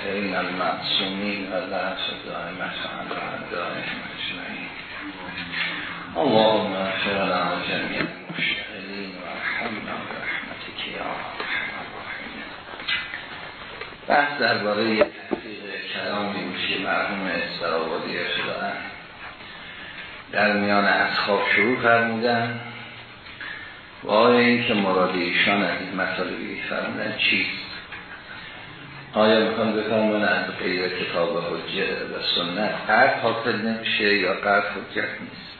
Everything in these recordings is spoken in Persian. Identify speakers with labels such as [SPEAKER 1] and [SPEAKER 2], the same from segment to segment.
[SPEAKER 1] الطاهرین المعصومین و لعف دائمت و دائم اجمعین. اللهم اغفر لنا جميع المشتغلین و ارحمنا برحمتك یا ارحم الراحمین. بحث درباره تحقیق کلام نیوشی مرحوم استرابادی شدن در میان اصحاب شروع فرمودن و آیا این که مراد ایشان از این مطالبی فرمودن چیست؟ آیا می‌خوام بفرمان از غیر کتاب و حجه و سنت قرد حاصل نمیشه یا قرد حجت نیست؟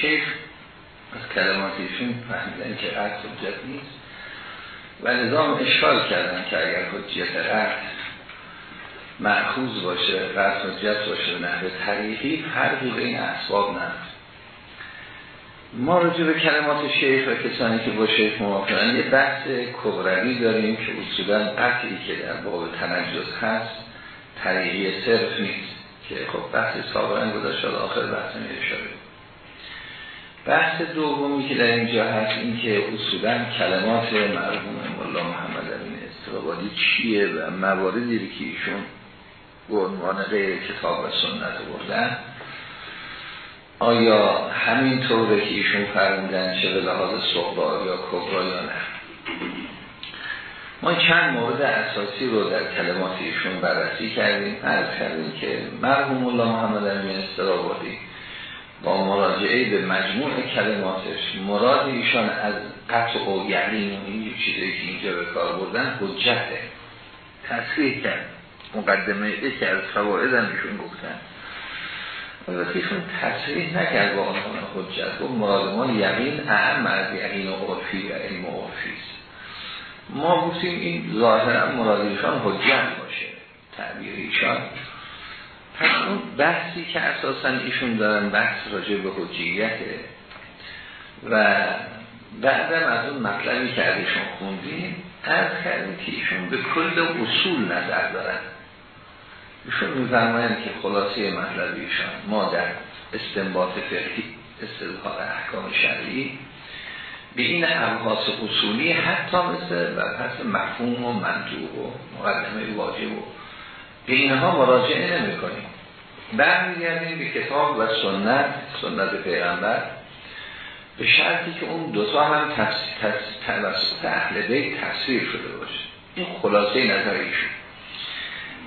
[SPEAKER 1] شیخ از کلماتیشون فهمیدن که قرد حجت نیست. و نظام اشکال کردن که اگر حجت قرد معخوض باشه قرد حجت باشه نحوه طریقی فرقی بین اسباب نداره. ما رجوع به کلمات شیخ و کسانی که با شیخ موافقن یه بحث کبروی داریم که اصولا قطعی که در باب تنجز هست طریقی صرف نیست که خب بحث سابقا گذاشت آخر بحث میره شده بحث دومی که در اینجا هست این که اصولا کلمات مرحوم مولا محمد امین استرابادی چیه و مواردی که ایشون به عنوان غیر کتاب و سنت بردن آیا همین طوره که ایشون فرمودن چه به لحاظ صحبا یا کبرا یا نه؟ ما چند مورد اساسی رو در کلمات ایشون بررسی کردیم. عرض کردیم که مرحوم الله محمد امین استرابادی با مراجعه به مجموع کلماتش مراد ایشان از قطع و و این چیزایی که اینجا به کار بردن حجته. تصریح کرد. مقدمه که از فوائد هم ایشون گفتن. ایشون تصریح نکرد با عنوان حجت. و مراد ما یقین اهم از یقین و عرفی و علم و عرفی است. ما گفتیم این ظاهرا مراد ایشان حجت باشه تعبیر ایشان. پس اون بحثی که اساسا ایشون دارن بحث راجع به حجیته و بعدم از اون مطلبی که ازشون خوندیم از کردیم که ایشون به کل اصول نظر دارن. ایشون میفرمایند که خلاصه مطلب ایشان ما در استنباط فقهی استدلال احکام شرعی به این ابحاث اصولی حتی مثل و پس مفهوم و منطوق و مقدمه واجب و به اینها مراجعه نمی کنیم برمیگردیم به کتاب و سنت سنت پیغمبر به شرطی که اون دوتا هم توسط اهل بیت تصویر شده باشه. این خلاصه نظر ایشون.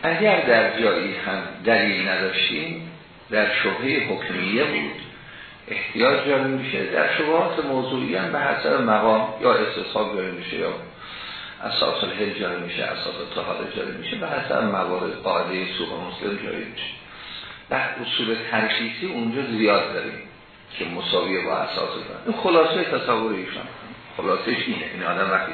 [SPEAKER 1] اگر در جایی هم دلیل نداشتیم در شبهه حکمیه بود. احتیاج جاری میشه در شبهات موضوعی هم به حسب مقام یا استصحاب جاری میشه یا اساس الهل جاری میشه اساس اتحاد جاری میشه به حسب موارد قاعده سوق مسلم جاری میشه. در اصول ترخیصی اونجا زیاد داریم که مساویه با اساس این خلاصه تصور ایشان. خلاصه اینه. این آدم وقتی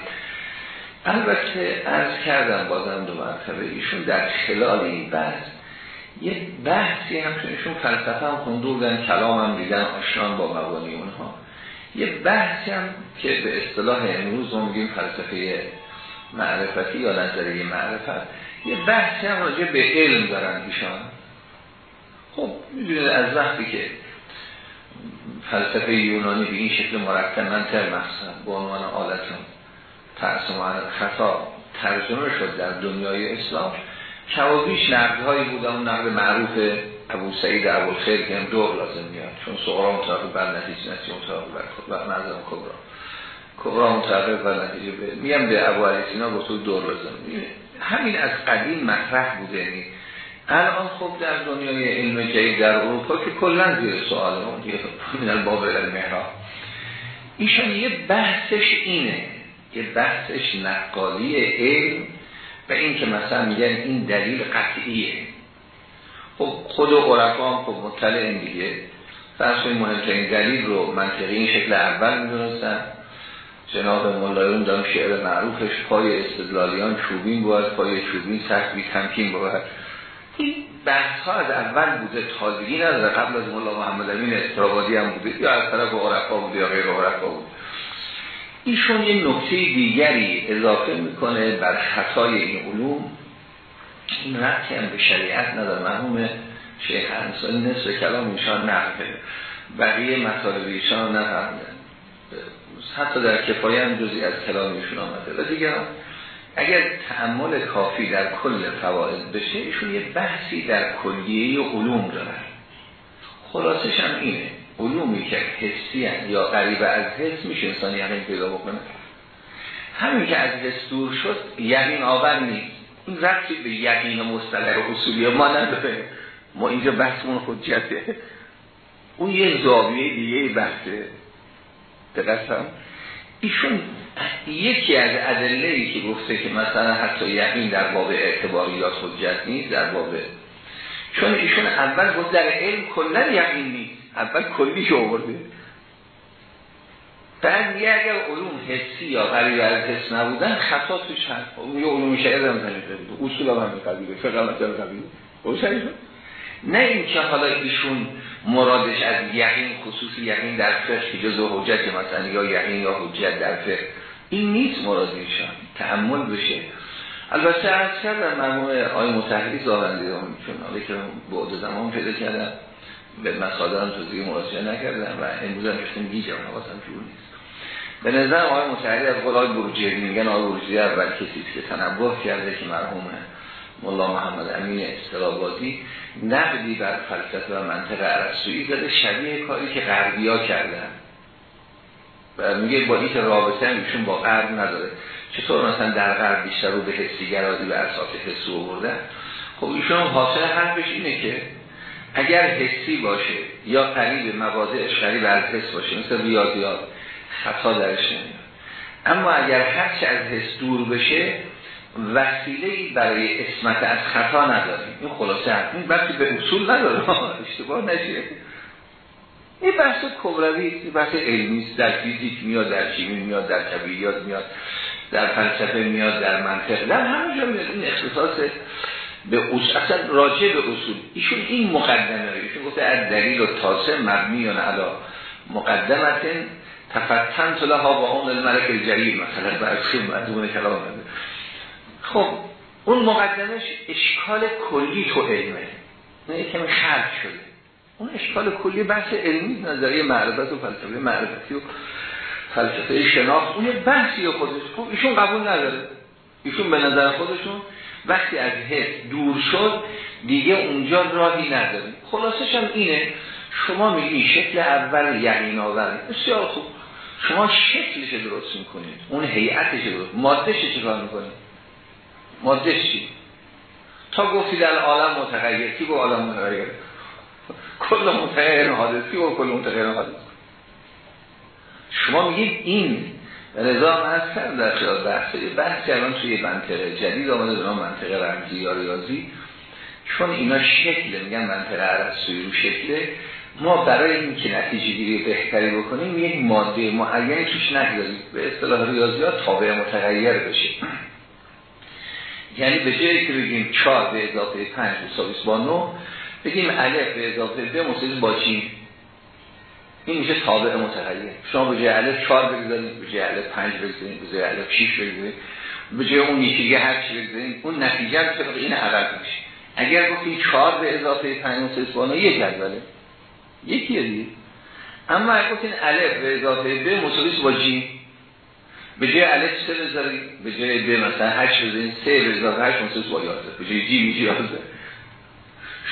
[SPEAKER 1] البته ارز کردم بازم دو مرتبه ایشون در خلال این بحث. یه بحثی هم ایشون فلسفه هم خوندوردن کلام هم دیدن آشنان با مبانی اونها. یه بحثی هم که به اصطلاح امروز ما میگیم فلسفه معرفتی یا نظریه معرفت. یه بحثی هم راجع به علم دارن ایشان. خب می‌دونید از وقتی که فلسفه یونانی به این شکل مرکب منتر مقصد با عنوان آلتون ترسمان خطا ترجمه شد در دنیای اسلام. کوابیش نقدهایی بود اون نقد معروف ابو سعید ابو خیر که هم دور لازم میاد چون صغرا متعرف بر نتیجه نتیجه متعرف بر خود نظرم کبرا. کبرا متعرف بر نتیجه به میگم به ابو علی سینا دور لازم. همین از قدیم مطرح بوده یعنی الان خب در دنیای علم جدید در اروپا که کلا زیر سوال اون دیگه باب المهرا ایشان یه بحثش اینه. یه بحثش نقالی علم و این که مثلا میگن این دلیل قطعیه. خب خود عرفا هم خب مطلع دیگه. فرض مهمترین دلیل رو منطقی این شکل اول می‌دونستن جناب مولایون دارم شعر معروفش پای استدلالیان چوبین بود پای چوبین سخت بی تمکین بود. این بحث ها از اول بوده تازگی نداره. قبل از مولا محمد امین استرابادی هم بوده یا از طرف عرفا بوده یا غیر عرفا بوده. ایشون یه نکته دیگری اضافه می‌کنه بر خطای این علوم. این ربطی هم به شریعت نداره. مرحوم شیخ انسانی نصف کلام ایشان نقله بقیه مطالب ایشان نفهمدن حتی در کفایه هم جزی از کلام ایشون آمده. و دیگه اگر تعمل کافی در کل فواید بشه ایشون یه بحثی در کلیه علوم دارن خلاصش هم اینه. علومی که حسی یا قریب از حس میشه انسان یقین پیدا بکنه. همین که از حس دور شد یقین آور نیست. این رفتی به یقین مصطلح اصولی ما نداره. ما اینجا بحثمون حجته. اون یه زاویه دیگه بحثه. دقیقا ایشون یکی از ادله ای که گفته که مثلا حتی یقین در باب اعتباریات حجت نیست در باب چون ایشون اول گفت در علم کلا یقین نیست. اول کلیش آورده. بعد میگه اگر علوم حسی یا قریب از حس نبودن خطا تو چند اون یه علوم شعر هم زنید اصول هم همین قبیله. فقه مثلا قبیله. نه این که حالا ایشون مرادش از یقین خصوصی یقین در فقه که جزو حجت مثلا یا یقین یا حجت در فقه. این نیست مرادشان تعمل بشه. البته از کردم مرموم آی متحری زاونده چون حالا که بعد زمان پیدا کردم. به مسادر هم توضیح مراجعه نکردم و امروز هم گفتم گیجم حواسم جور نیست. به نظر آقای متحری از قول آقای بروجیری میگن آقای بروجیری اول کسی که تنبه کرده که مرحوم ملا محمد امین استرابادی نقدی بر فلسفه و منطق عرصویی داده شبیه کاری که غربی ها کردن. و میگه با این رابطه ایشون با غرب نداره. چطور مثلا در غرب بیشتر رو به حسی گرازی و اساس حسی بردن خب ایشون حاصل حرفش اینه که اگر حسی باشه یا قریب مواضعش قریب از حس باشه مثل ریاضیات خطا درش نمیاد. اما اگر هرچی از حس دور بشه وسیله برای اسمت از خطا نداریم. این خلاصه هست. این بحثی به اصول نداره. اشتباه نشه. این بحث کبروی بحث علمی در فیزیک میاد در شیمی میاد در طبیعیات میاد در فلسفه میاد در منطق. در همه جا میاد. این اختصاص به اصول اصلا راجع به اصول. ایشون این مقدمه ایشون گفته از دلیل و تاسه مبنیان علا. مقدمت تفتن لها با اون الملک الجلیل مثلا. برخیم مدونه کلام خب اون مقدمش اشکال کلی تو علمه. نه کمی خرد شده. اون اشکال کلی بحث علمی نظریه معرفت و فلسفه معرفتی و فلسفه شناخت. اون بحثی خودش خب ایشون قبول نداره. ایشون به نظر خودشون وقتی از حس دور شد دیگه اونجا راهی نداره خلاصش هم اینه شما میگی شکل اول یقین آور بسیار خوب. شما شکلش درست می‌کنید. اون هیئتش درست مادهش چیکار می‌کنید؟ مادهش چی؟ تا گفتید در عالم متغیر کی با عالم متغیر؟ کل متغیر حادثی و کل متغیر حادث؟ شما میگید این رضا من هستم در خیال بحث؟ بحث الان توی منطقه جدید آمده به منطقه رمزی یا ریاضی. چون اینا شکل میگن منطقه عرصوی رو شکله. ما برای این که نتیجه گیری بهتری بکنیم یک ماده معینی توش نگذاریم. به اصطلاح ریاضیات تابع متغیر بشه. یعنی به جایی که بگیم 4 به اضافه 5 مساوی با 9 بگیم الف به اضافه ب مساوی با چی این میشه تابع متغیر شما به جای الف 4 بگذارید به جای الف 5 بگذارید به جای الف 6 بگذارید به جای اون یکی دیگه هر چی بگذارید اون نتیجه رو طبق این عوض میشه. اگر گفتیم 4 به اضافه 5 مساوی با 9 یک جدوله یکیه دیگه. اما اگر گفتین الف به اضافه ب مساوی با جی به جای الف سه بذارید به جای ب مثلا 8 بذارید 3 به اضافه 8 مساوی با 11 به جای جی میشه 11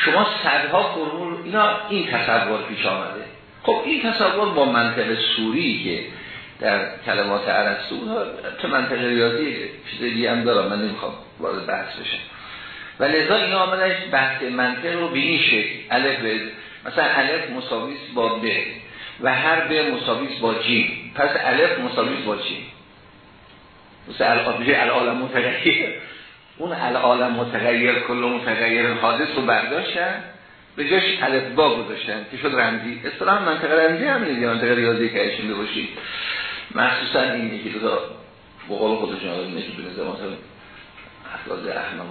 [SPEAKER 1] شما صدها فرمول اینا این تصور پیش آمده. خب این تصور با منطق سوری که در کلمات ارسطو تو منطق ریاضی چیز هم دارم من نمی‌خوام وارد بحث بشم. و لذا این آمدش بحث منطق رو به این شکل الف مثلا الف مساویس با ب و هر ب مساویس با جیم پس الف مساویس با جیم مثل العالم متغیر. اون العالم متغیر کل متغیر حادث رو برداشتن. به جاش الف با گذاشتن که شد رمزی. اصطلاح منطقه رمزی همینه دیگه منطقه ریاضی که اشون باشید مخصوصا این که دو تا بقول خودشون آدم نشید به نظر مثلا افراد احمق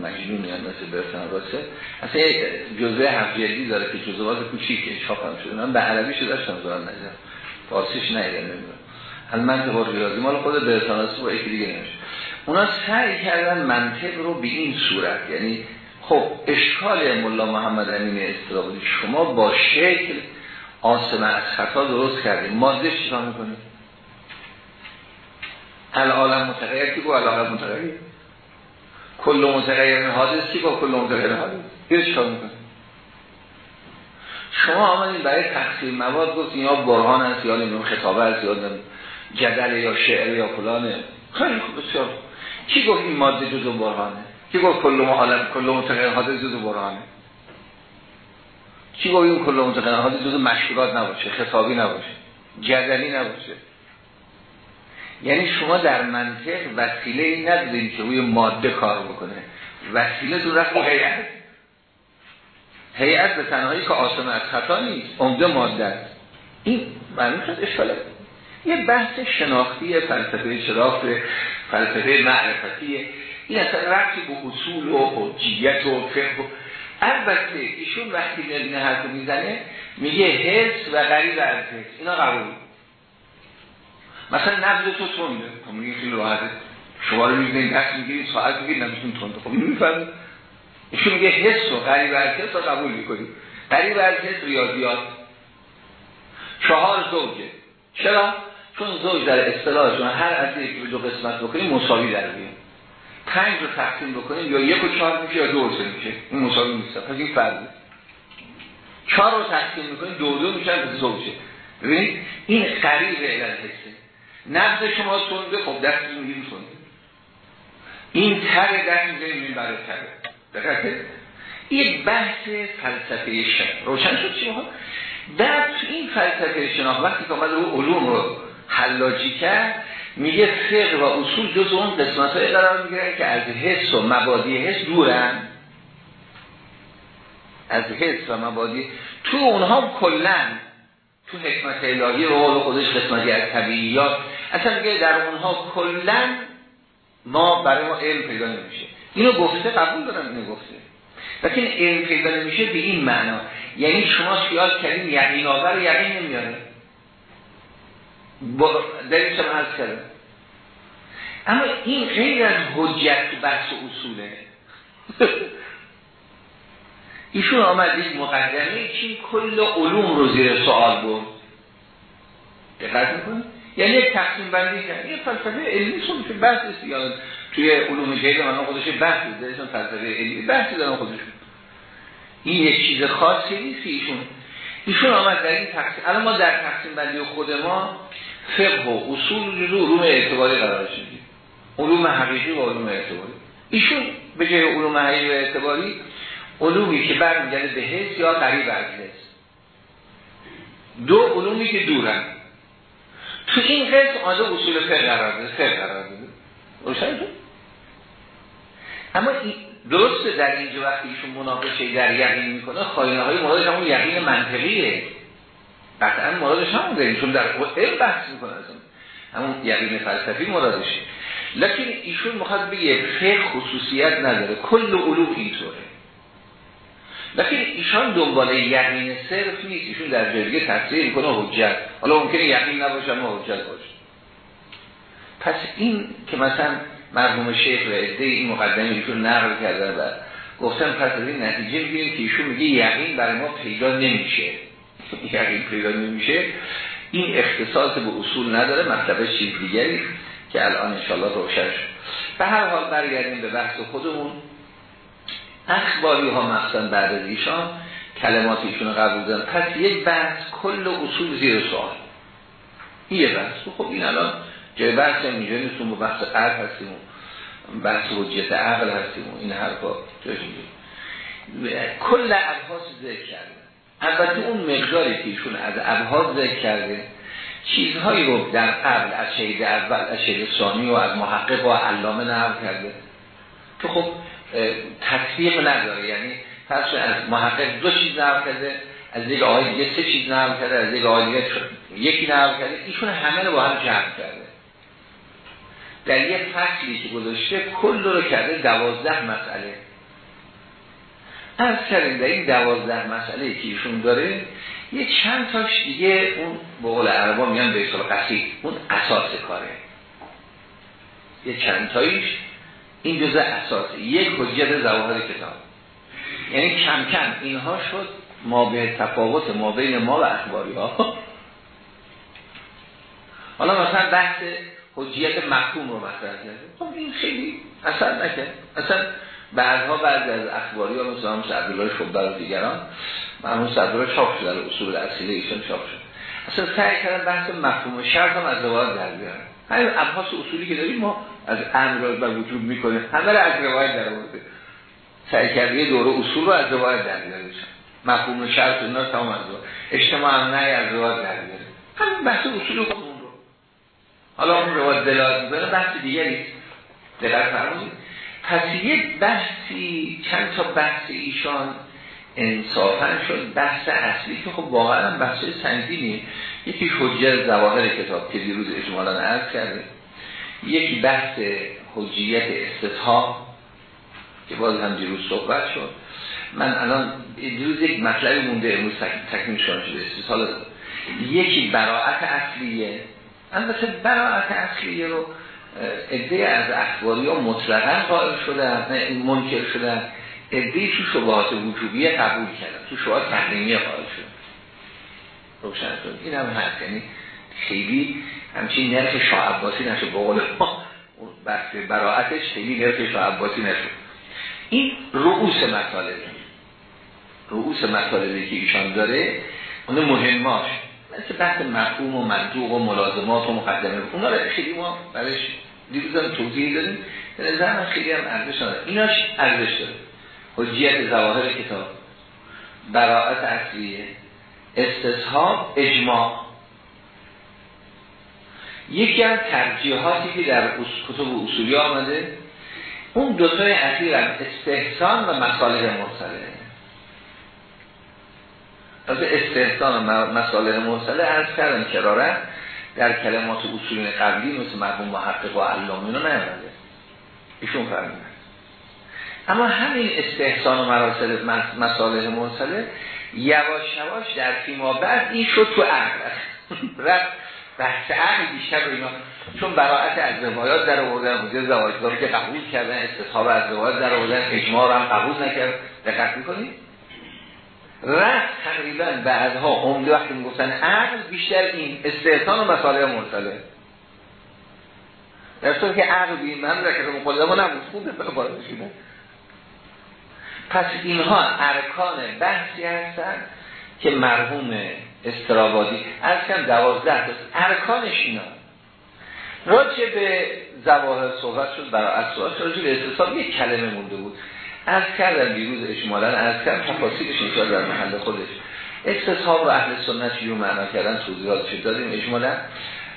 [SPEAKER 1] مجنون یا مثل برسن راسه اصلا هفت جلدی داره که جزوات کوچیکه چاپ هم شده. من به عربی شده داشتم زارن نجم فارسیش نیدم نمی‌دونم. هل منطق ریاضی مال خود برسن راسه با یکی دیگه نمیشه. اونا سعی کردن منطق رو به این صورت یعنی خب اشکال ملا محمد امین استرابادی شما با شکل آسمه از خطا درست کردیم. ماده چیکار می‌کنید العالم متغیر کی گو العالم متغیر؟ کل متغیر حادث کی گو کل متغیر حادث؟ یه چکار می‌کنه شما آمدین برای تقسیم مواد گفتین یا برهان هست یا نمیم خطابه هست یا جدل یا شعر یا فلانه. خیلی خوب بسیار کی گفت این ماده جزو برهانه؟ کی گفت کل عالم کل متغیر حادث جزو برهانه؟ کی گفت این کل متغیر حادث جزو مشکلات نباشه خطابی نباشه جدلی نباشه؟ یعنی شما در منطق وسیله ای ندارید که روی ماده کار بکنه. وسیله دو رفت هیئت. هیئت به تنهایی که آسم از خطا نیست عمده ماده است. این معنی شد اشکاله. یه بحث شناختی فلسفه شناخت فلسفه معرفتیه این اصلا رفتی به اصول و حجیت و فقه البته ایشون وقتی این حرف می‌زنه میگه حس و غریب از حس اینا قبول. مثلا نبض تو تنده خب میگه خیلی راحته. شما رو میگه دست می‌گیرید ساعت می‌گیرید نبضتون تنده خب می‌فهمه ایشون میگه حس و غریب از حس رو قبول می‌کنید غریب از حس ریاضیات چهار زوجه. چرا؟ چون زوج در اصطلاحشون هر که به دو قسمت بکنیم مساوی در بیان پنج رو تقسیم بکنیم یا یک و چهار میشه یا دو سه میشه. این مساوی نیست. پس این فرضه چهار رو تقسیم می‌کنیم دو دو میشن به زوجه ببینید این قریب علت حسه. نبض شما تنده خب دست میگیم تنده این تر دست میگیم برای تره. دقیقه این بحث فلسفه شن روشن شد چی در این فلسفه شناخت وقتی که آمد رو علوم رو حلاجی کرد میگه فقه و اصول جز اون قسمت های قرار می‌گیره که از حس و مبادی حس دورن. از حس و مبادی. تو اونها کلن. تو حکمت الهی رو حال خودش قسمتی از طبیعیات. اصلا میگه در اونها کلن ما برای ما علم پیدا نمیشه. اینو گفته قبول دارم اینو گفته. لیکن علم پیدا نمیشه به این معنا. یعنی شما خیال کردین یقین آور یقین نمیاره. دلیل شما هست کرده اما این غیر از حجت بحث اصوله. ایشون آمد یک مقدمه چین کل علوم رو زیر سوال بود دقت می‌کنید یعنی یک تقسیم بندی کرد. یه فلسفه علمی سون که بحث است یا توی علوم جدید من خودش بحث داره فلسفه علمی بحثی دارن خودشون این یک چیز خاصی نیست ایشون ایشون آمد در این تقسیم الان ما در تقسیم بندی خود ما فقه و اصول رو علوم اعتباری قرار شدیم علوم حقیقی و علوم اعتباری. ایشون به جای علوم حقیقی و اعتباری علومی که برمیگرده به حس یا قریب از حس دو علومی که دورن. تو این قسم آده اصول فقه قرار ده فقه قرار روشن اما درسته در اینجا وقتی ایشون مناقشه در یقین می‌کنه خواهینه های مرادش همون یقین منطقیه. قطعا مرادش همون داریم چون در علم بحث می‌کنه همون یقین فلسفی مرادشه. لکن ایشون می‌خواد بگه فقه خصوصیت نداره کل علوم اینطوره. لکن ایشان دنبال یقین صرف نیست. ایشون در جلگه تصریح می‌کنه حجت. حالا ممکنه یقین نباشه اما حجت باشه. پس این که مثلا مرحوم شیخ و عده این مقدمه ایشون نقل کردن و گفتن پس از این نتیجه می‌گیریم که ایشون میگه یقین برای ما پیدا نمیشه. یقین پیدا نمیشه این اختصاص به اصول نداره مطلب چیز دیگری که الان انشاءالله روشن شد. به هر حال برگردیم به بحث خودمون. اخباری ها مخصوصا بعد از ایشان کلمات ایشون قبول دارن. پس یک بحث کل اصول زیر سوال. یه بحث. خب این الان جای بحث اینجا نیستون بحث قرد هستیم بحث حجت عقل هستیم این حرفا کل ابحاث ذکر کرده البته اون مقداری که ایشون از ابحاث ذکر کرده چیزهایی رو در قبل از شهید اول از شهید ثانی و از محقق و علامه نقل کرده. که خب تصدیق نداره. یعنی پس از محقق دو چیز نقل کرده از یک آقای دیگه سه چیز نقل کرده از یک آقای دیگه یکی نقل کرده. ایشون همه رو با هم جمع کرده. در یک فصلی که گذاشته کل رو کرده دوازده مسئله. از کردیم در این دوازده مسئله که ایشون داره یه چند تاش دیگه اون به قول عربا میگن به اصطلاح قصید اون اساس کاره. یه چند تایش این جزء اساسی یک حجت زواهر کتاب. یعنی کم کم اینها شد ما به تفاوت ما بین ما و اخباری ها حالا مثلا بحث حجیت مفهوم رو مطرح کرده. خب این خیلی اثر نکرد. اصلا بعدها بعد از اخباری ها مثل همون عبدالله شبه و دیگران همون صدره چاپ شد در اصول اصیله ایشان چاپ شد اصلا سعی کردن بحث مفهوم شرط هم از روایت در بیارن. همین ابحاث اصولی که داریم ما از امر و وجود می‌کنیم همه را از روایت در آورده. سعی کرده دوره اصول رو از روایت در بیارن. مفهوم شرط اینا تمام از روایت. اجتماع هم نه از روایت در بیارن. همین بحث اصولی خودمون رو. حالا اون روایت دلالت بحث دیگری. دقت فرمودید. پس یک بحثی چند تا بحث ایشان انصافا شد بحث اصلی که خب واقعا بحث سنگینی یکی حجیت زواهر کتاب که دیروز اجمالا عرض کرده یکی بحث حجیت استثاب که باز هم دیروز صحبت شد. من الان دیروز یک مطلبی مونده امروز تکمیل شده استثال یکی براعت اصلیه. البته براعت اصلیه رو عده از اخباری ها مطلقا قائل شدن منکر شدن. عده تو شبهات وجوبیه قبول کردن تو شبهات تحریمیه قائل شد روشن شد. این هم هست. یعنی خیلی همچین نرخ شاه عباسی نشد. به قول ما بحث براعتش خیلی نرخ شاه عباسی نشد. این رؤوس مطالبه. رؤوس مطالبه که ایشان داره اون مهماش. مثل بحث مفهوم و منطوق و ملازمات و مقدمه اونا رو خیلی ما برش دیروزم توضیح داریم به نظر من خیلی هم ارزش داره ایناش ارزش داره. حجیت زواهر کتاب براعت اصلیه استصحاب اجماع. یکی از ترجیحاتی که در کتب اصولی آمده اون دوتای اخیر استحسان و مصالح مرسله. از استحسان و مصالح مرسله ارز کردم کراره در کلمات اصولین قبلی مثل مرحوم محقق و علام اینو نیامده ایشون فرمودن. اما همین استحسان و مراسل مصالح مرسله یواش یواش در فیما بعد این شد تو عقل. رفت بحث عقل بیشتر رو اینا چون براعت از روایات در آوردن حجت زواجداری که قبول کردن استصحاب از روایات در آوردن اجماع هم قبول نکرد. دقت می‌کنید رفت تقریبا بعدها عمده وقتی می‌گفتن عقل بیشتر این استحسان و مسائل مرسله در صورت که عقل این من رکت مقلده ما نبود. خوبه پس اینها ارکان بحثی هستن که مرحوم استرابادی از کم دوازده تا ارکانش اینا. راجع به زواهر صحبت شد برای اصلاح راجع به استصاب یک کلمه مونده بود. از کردم بیروز اشمالا از کردم تفاصیلش اینجا در محل خودش. استصحاب و اهل سنت رو معنا کردن شد. دادیم اجمالا.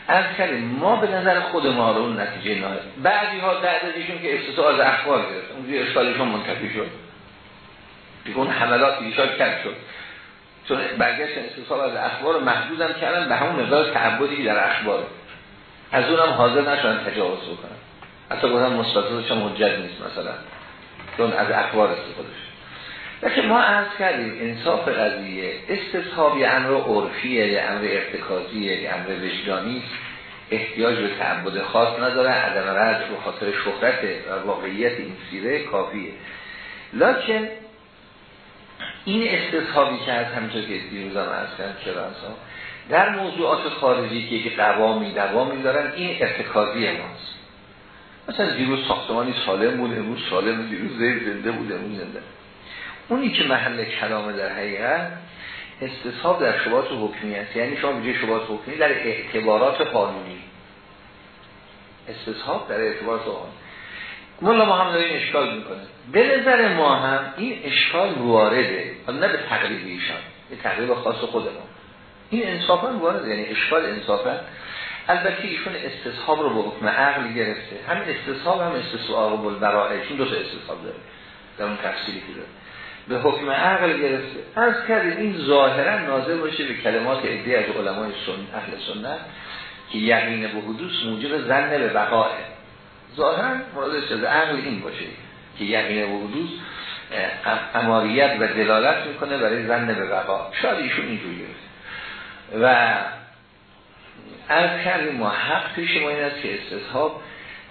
[SPEAKER 1] از کردیم ما به نظر خود ما رو اون نتیجه نهایی بعضی ها بعد از که استصحاب از اخبار گرفت. اونجوری اشکالشون منتفی شد. دیگه حملات ایشاد کرد شد. چون برگشت استصحاب از اخبار محدود هم کردن به همون مقدار تعبدی در اخبار از اونم حاضر نشدن تجاوز بکنن. حتی گفتن مستطیلش هم حجت نیست مثلا. چون از اخبار استفاده شد. لیکن ما عرض کردیم انصاف قضیه استصحاب یه امر عرفیه یه امر ارتکازیه یه امر وجدانی. احتیاج به تعبد خاص نداره عدم رد رو خاطر شهرت و واقعیت این سیره کافیه. لکن این استصحابی که از همینطور که دیروزم عرض کردم کرانسا در موضوعات خارجی که قوامی دوامی دارن این ارتکازی ماست. مثلا دیروز ساختمانی سالم بود امروز سالم دیروز زیر زنده بود امروز زنده. اونی که محل کلامه در حقیقت استصحاب در شبات حکمی است. یعنی شما بجای شبات حکمی در اعتبارات قانونی. استصحاب در اعتبارات قانونی. مولا ما هم داریم اشکال می‌کنه. به نظر ما هم این اشکال وارده نه به تقریب ایشان به تقریب خاص خود ما. این انصافا وارده یعنی اشکال انصافا البته ایشون استصحاب رو به حکم عقل گرفته. همین استصحاب هم استصحاب البرائه چون دو تا استصحاب داره. در اون تفصیلی که داره. به حکم عقل گرفته. از کردیم این ظاهرا ناظر باشه به کلمات عده از علمای سن اهل سنت که یقین به حدوث موجب زن به بقاه ظاهرا مرادش از عقل این باشه که یقین به حدوث اماریت و دلالت می‌کنه برای زن به بقا شاید ایشون اینجوری و از کردیم ما حق پیش ما این است که استصحاب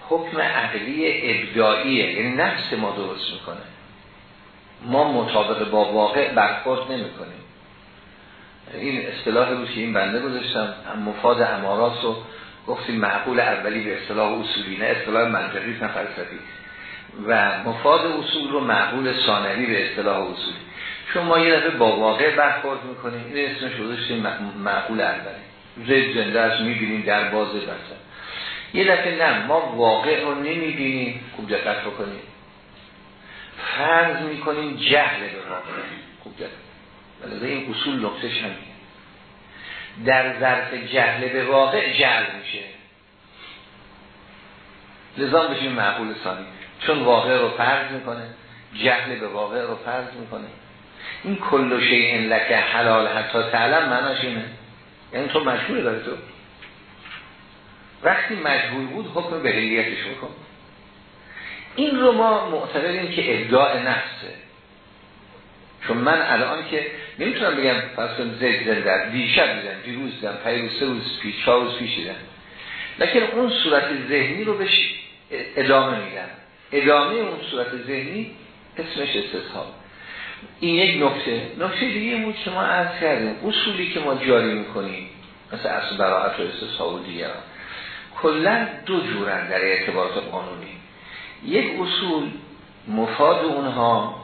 [SPEAKER 1] حکم عقلی ابداعیه. یعنی نفس ما درست می‌کنه. ما مطابق با واقع برخورد نمی کنیم این اصطلاح رو که این بنده گذاشتم. مفاد امارات رو گفتیم معقول اولی به اصطلاح اصولی نه اصطلاح منطقی نه فلسفی. و مفاد اصول رو معقول ثانوی به اصطلاح اصولی. چون ما یه دفعه با واقع برخورد می‌کنیم. این اسمش رو معقول اولی. زید زنده است می‌بینیم در بازه بسن یه دفعه نه ما واقع رو نمی‌بینیم. خوب دقت بکنیم فرض می‌کنیم جهل به واقع خوب دقت. این اصول نقطه همینه. در ظرف جهل به واقع جهل میشه. لذا بشیم معقول ثانی. چون واقع رو فرض می‌کنه جهل به واقع رو فرض می‌کنه. این کل این لکه حلال حتی تعلم معناش اینه. یعنی تو مجبور داره تو. وقتی مجبور بود حکم بهلیتش بکن این رو ما معتقدیم که ادعاء نفسه. چون من الان که نمی‌تونم بگم پس زید زنده دیشب دیدم دیروز دیدم پیروز سه روز پیش چهار روز پیش دیدم. لیکن اون صورت ذهنی رو بهش ادامه میدن ادامه اون صورت ذهنی اسمش استصحاب این یک نکته. نکته دیگه بود که ما عرض کردیم اصولی که ما جاری می‌کنیم مثل اصل براعت و استصحاب و دیگران کلا دو جورن در اعتبارات قانونی. یک اصول مفاد اونها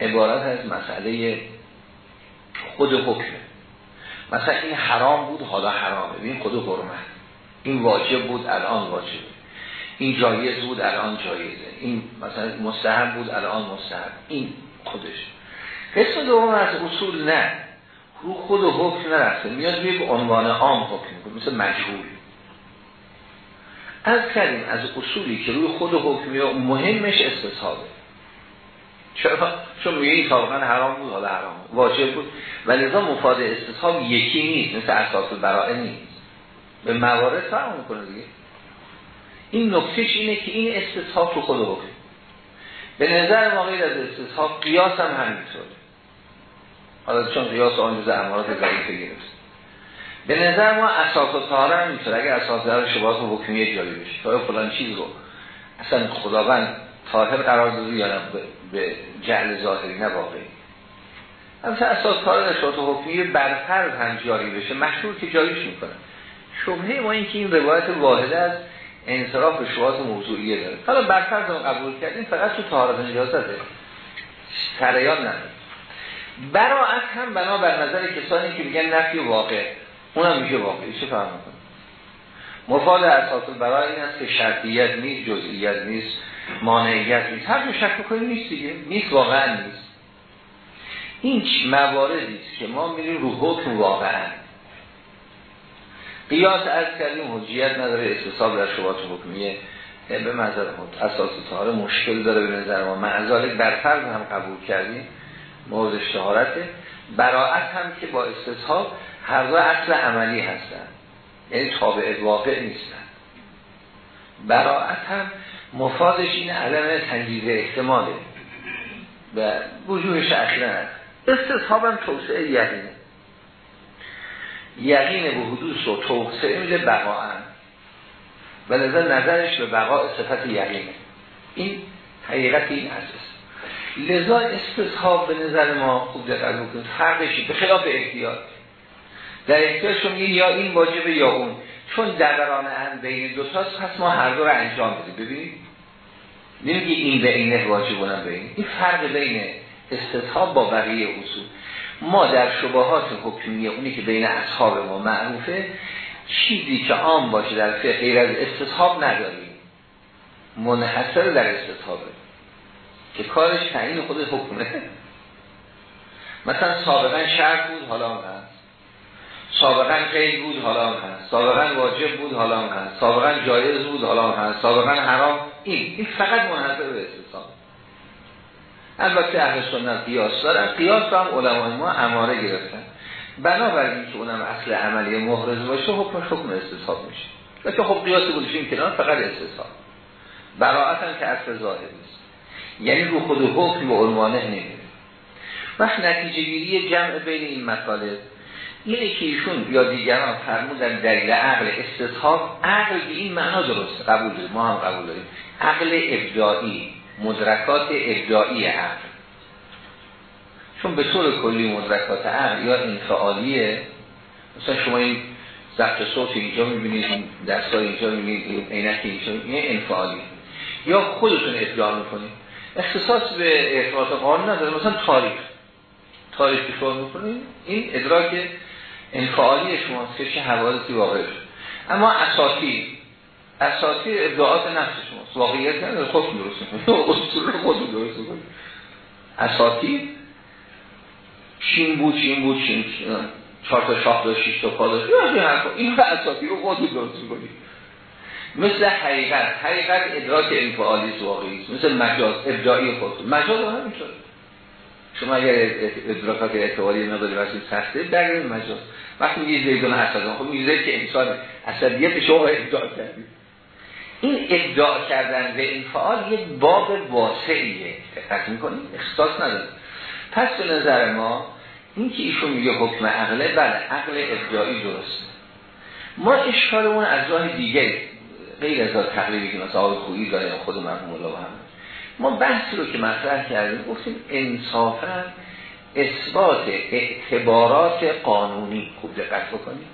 [SPEAKER 1] عبارت از مسئله خود حکمه مثلا این حرام بود حالا حرامه. این خود حرمت. این واجب بود الان واجبه. این جایز بود الان جایزه. این مثلا مستحب بود الان مستحب. این خودش قسم دوم از اصول نه. رو خود حکم نرفته. میاد به عنوان عام حکم مثل مجهول. از کردیم از اصولی که روی خود و مهمش استصحابه چرا؟ چون میگه این سابقا حرام بود حالا حرام بود. واجب بود. و لذا مفاد استصحاب یکی نیست. مثل اساس برائه نیست. به موارد فرق می‌کنه دیگه. این نکتهش اینه که این استصحاب تو خود حکم. به نظر ما غیر از استصحاب قیاس هم همینطوره. حالا چون قیاس آن جز امارات ضعیفه گرفت. به نظر ما اساس و طهاره هم اینطور اگر اساس در شباهات حکمیه جاری بشه تا فلان چیز رو اصلا خداوند طاهر قرار داده یا به جعل ظاهری نه واقعی. مثلا اساس کار نشاط حکمیه برفرض هم جاری بشه مشهور که جاریش می‌کنه. شبهه ما این که این روایت واحده از انصراف شبهات موضوعیه داره. حالا برفرض قبول کردیم فقط تو طهارت نجاسته سریان نداره. براعت هم بنا بر نظر کسانی که میگن نفی واقع اونم میشه واقعی چه فهم می‌کنه؟ مفاد اساس برای این است که شرطیت نیست جزئیت نیست مانعیت نیست. هر جو شک بکنیم نیست دیگه. نیست واقعا نیست. این مواردی است که ما میریم رو حکم واقعا. قیاس از کردیم حجیت نداره استصاب در شبات حکمیه. به منظر اساس تاره مشکل داره به نظر ما. معذالک برفرض هم قبول کردیم. مورد اشتهارته براعت هم که با استصحاب هر دو اصل عملی هستن. یعنی تابع واقع نیستن. براعت هم مفادش این علم تنجیز احتماله. و وجودش اخیرا هست. استصحاب هم توسعه یقینه. یقین به حدوث و توسعه میده بقا هم و نظرش به بقا صفت یقینه. این حقیقت این اساس. لذا استصحاب به نظر ما خوب دقت بکنید. فرقشی به خلاف احتیاط. در احتیاط شما یا این واجبه یا اون. چون دوران هم بین دوتاست پس ما هر دو رو انجام بدیم. ببینید. نمیگه این به اینه واجبونم به این این فرق بین استصحاب با بقیه اصول. ما در شبهات حکمیه اونی که بین اصحاب ما معروفه چیزی که عام باشه در فقه غیر از استصحاب نداریم. منحصر در استصحابه که کارش تعیین خود حکمه. مثلا سابقا شرط بود حالا هم هست. سابقا قید بود حالا هم هست. سابقا واجب بود حالا هم هست. سابقا جایز بود حالا هم هست. سابقا حرام این. این فقط منحصر به استثاب البته اهل سنت قیاس دارن. قیاس هم علمای ما اماره گرفتن. بنابراین که اونم اصل عملی محرز باشه حکم حکم استصحاب میشه. لیکن خب قیاس این کنار فقط استصحاب براعت هم که اصل ظاهر نیست. یعنی رو خود حکم به عنوانه نمیره وقت نتیجه گیری جمع بین این مطالب اینه که ایشون یا دیگران فرمودن دلیل عقل استصحاب عقل به این معنا درسته. قبول داریم. ما هم قبول داریم. عقل ابداعی مدرکات ابداعی عقل. چون به طور کلی مدرکات عقل یا انفعالیه. مثلا شما این ضبط صوت اینجا می‌بینید دستای اینجا می‌بینید عینک اینجا این انفعالی. یا خودتون ادعا می‌کنید. اختصاص به ارتباط قانون نداره. مثلا تاریخ. تاریخ که شما این ادراک انفعالی شماست که چه حوادثی واقع شد. اما اساسی اساسی ادعاات نفس شماست. واقعیت نداره. خود درست اصول درست اساسی؟ چین بود چین بود چین چهار تا شاه داشت شش تا پا داشت. این اساسی رو خود درست مثل حقیقت. حقیقت ادراک انفعالی واقعی است. مثل مجاز ابداعی خود. مجاز هم شما اگر ادراکات اعتباری نداری واسه سخته در مجاز. وقتی میگی زیدون اسد خب میگی که انسان اسدیت شما ادعا کردید این ادعا کردن به انفعال یک باب واسعیه دقت می‌کنید اختصاص نداره پس به نظر ما این که ایشون میگه حکم عقله بله عقل ادعایی درسته. ما اشکالمون از راه دیگه غیر از تقریبی که مثلا آقای خویی داره خود مرحوم الله هم ما بحثی رو که مطرح کردیم گفتیم انصافا اثبات اعتبارات قانونی خوب دقت بکنیم.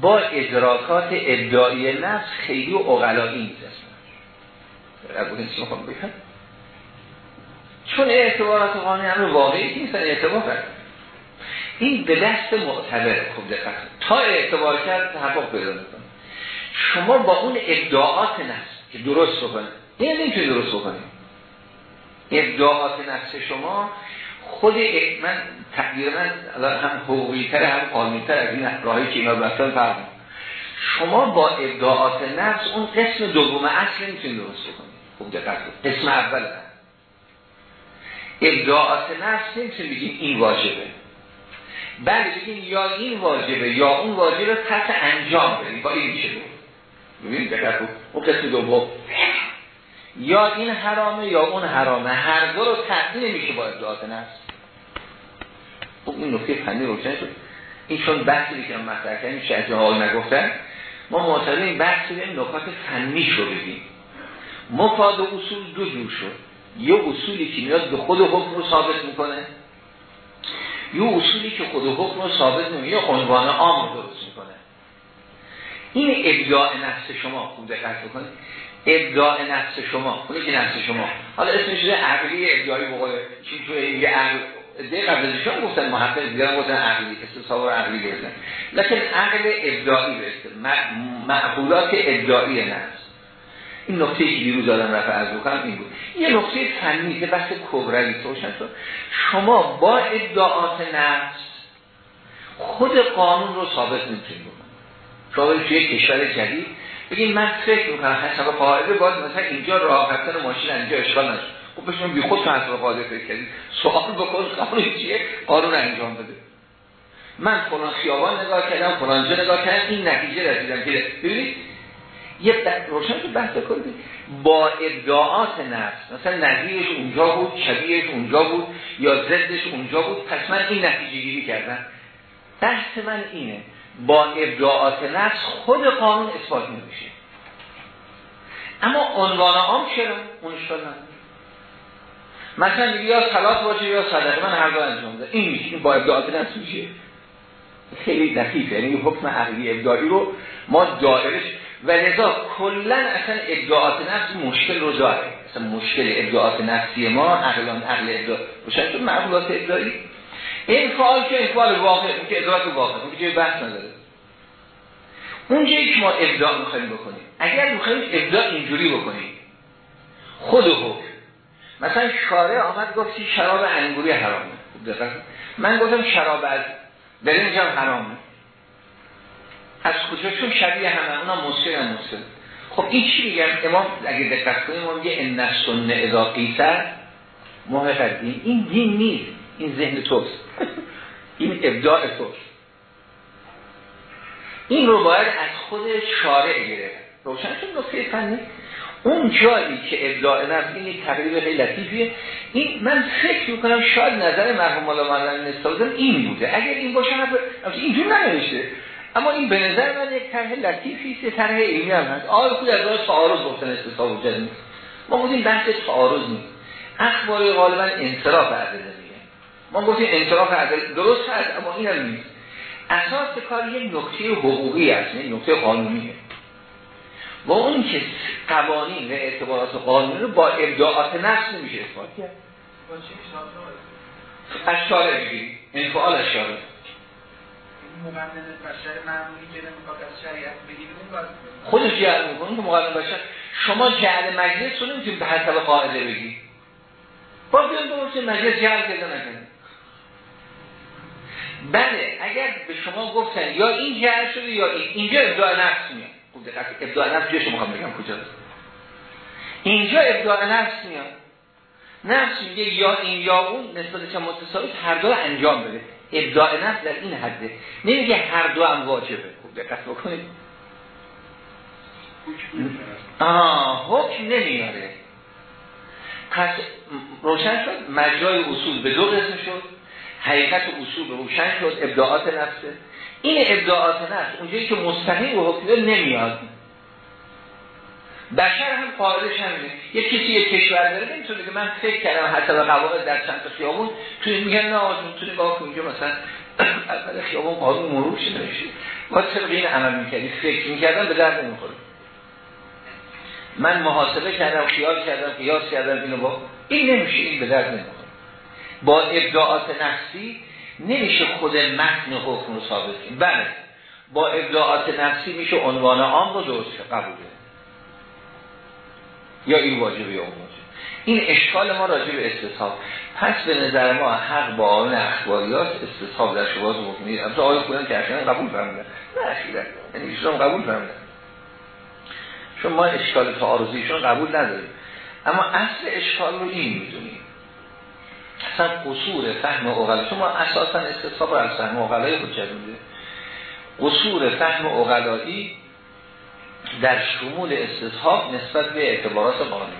[SPEAKER 1] با ادراکات ادعای نفس خیلی و اقلایی نیست چون اعتبارات قانونی همه واقعی نیستن اعتبار این به دست معتبر خوب دقت تا اعتبار کرد تحقق می‌کنه شما با اون ادعاات نفس که درست بکنید این نمی‌تونی درست بکنید ادعاات نفس شما خود من تقدیر من هم حقوقی تر هم قانونی تر از این راهی که اینا بستن فرم شما با ادعاات نفس اون قسم دوم اصل نمی‌تونید درست بکنید خوب دقت قسم اول. ادعاات نفس نمی‌تونید بگیم این واجبه. بله بگیم یا این واجبه یا اون واجبه پس انجام بدیم با این میشه. ببینید دقت اون قسم دوم یا این حرامه یا اون حرامه. هر دو رو تحقیل نمیشه با ادعات نفس. خب این نکته فنی روشن شد. این چون بحثی که مطرح کردیم شاید ها نگفتن ما معتقدیم این بحث این نکات فنیش رو بگیم. مفاد اصول دو جور شد. یه اصولی که میاد به خود حکم رو ثابت می‌کنه. یه اصولی که خود حکم رو ثابت نمی‌کنه یا عنوان عام درست این ابداع نفس شما خوب دقت بکنید. ابداع نفس شما اونی که نفس شما. حالا اسمش شده عقلی ابداعی بقول چون توی یه عقل قبل ازشون گفتن محقق دیگران گفتن عقلی استصور عقلی گفتن لکن عقل ابداعی برسته معقولات ابداعی نفس. این نقطه که دیروز دارم رفع از بکنم این بود. یه نقطه فنی که بحث کبرایی روشن شد. شما با ادعات نفس خود قانون رو ثابت نمی‌تونید شما توی کشور جدید. بگیم من فکر می‌کنم حسب قاعده باید مثلا اینجا راه ماشین اینجا اشکال نشه. خب بشون بی خود حسب قاعده فکر کردید. سوال بکن قانون چیه؟ قانون انجام بده. من فلان خیابان نگاه کردم فلان جا نگاه کردم این نتیجه رسیدم که ببینید یه روشن که بحث کنید. با ادعاات نفس مثلا نظیرش اونجا بود شبیهش اونجا بود یا ضدش اونجا بود پس من این نتیجه گیری کردم. بحث من اینه. با ابداعات نفس خود قانون اثبات نمیشه اما عنوان عام چرا؟ اون اشکال مثلا میگه یا صلات باشه یا صدقه. من هر دو انجام ده این میشه با ابداعات نفس میشه. خیلی دقیقه یعنی حکم عقلی ابداعی رو ما دایرش و لذا کلا اصلا ابداعات نفس مشکل رو داره. اصلا مشکل ابداعات نفسی ما عقلان عقل ابداع روشن شد معقولات ابداعی. این فعال که فعال واقع اون که ادراک واقع اون که بحث نداره. اونجایی که ما ابداع می‌خوایم بکنیم. اگر می‌خوایم ابداع اینجوری بکنیم خود حکم. مثلا شارع آمد گفتی شراب انگوری حرامه. من گفتم شراب از برنج هم حرامه. از کجا چون شبیه همه اونا مسکر هم مسکر؟ خب این چی میگم امام اگه دقت کنیم ما میگه ان السنه اذا قیسر موافق دین این دین نیست. این ذهن توست. این ابداع توست. این رو باید از خود شارع گرفت. روشن شد نکته فنی. اون جایی که ابداع نفس این تقریب خیلی این من فکر می‌کنم شاید نظر مرحوم مولا معلم نستازم این بوده. اگر این باشه اینجور ننوشته. اما این به نظر من یک طرح لطیفی است طرح علمی هم هست. آقای خود از راه تعارض گفتن استصحاب نیست ما بودیم بحث تعارض نیست. اخبار غالبا انصراف میگن ما گفتیم انصراف عدله درست هست اما این هم نیست. اساس کار یک نکته حقوقی است یک نکته قانونیه. و اون که قوانین و اعتبارات قانونی رو با ابداعات نفس نمیشه اثبات کرد. از شارع بگیری انفعال از شارع خودش جعل می‌کنه که مقدم بشر شما جعل مجلس رو نمی‌تونید به حسب قاعده بگی با بیان مجلس جعل کرده نکنه بله اگر به شما گفتن یا این جعل شده یا این. اینجا ابداع نفس میاد. خوب دقت ابداع نفس جاش می‌خوام بگم کجاست. اینجا ابداع نفس میاد. نفس میگه یا این یا اون نسبت چه متساوی هر دو انجام بده. ابداع نفس در این حده نمیگه هر دو هم واجبه. خوب دقت بکنید. آه حکم نمیاره. پس روشن شد. مجرای اصول به دو قسم شد. حقیقت اصول روشن شد ابداعات نفسه این ابداعات نفس اونجایی که مستقیم و حکم نمیاد. بشر هم قائلش همینه. یک کسی یک کشور داره نمی‌تونه که من فکر کردم حتی به قواعد در چند تا خیابون توی میگن نه آجون تو نگاه کن اینجا مثلا اول خیابون قانون مرور شده نمیشه با طبق این عمل می‌کردی فکر می‌کردم به درد نمی‌خوره. من محاسبه کردم خیال کردم قیاس کردم اینو با این نمیشه این به درد نمی‌خوره. با ابداعات نفسی نمیشه خود متن حکم رو ثابت کنیم بله. با ابداعات نفسی میشه عنوان عام رو درست قبوله یا این واجبه یا اون واجب این اشکال ما راجع به استصحاب. پس به نظر ما حق با آن اخباریات استصحاب در شباز حکمی از آقای خودن که قبول فرمودن نه اخیرا. یعنی ایشون قبول فرمودن چون ما اشکال تعارضیشون قبول نداریم. اما اصل اشکال رو این می‌دونیم. اصلا قصور فهم اقلا چون ما اساسا استصحاب از فهم اقلای خود میده قصور فهم اقلایی در شمول استصحاب نسبت به اعتبارات قانونی.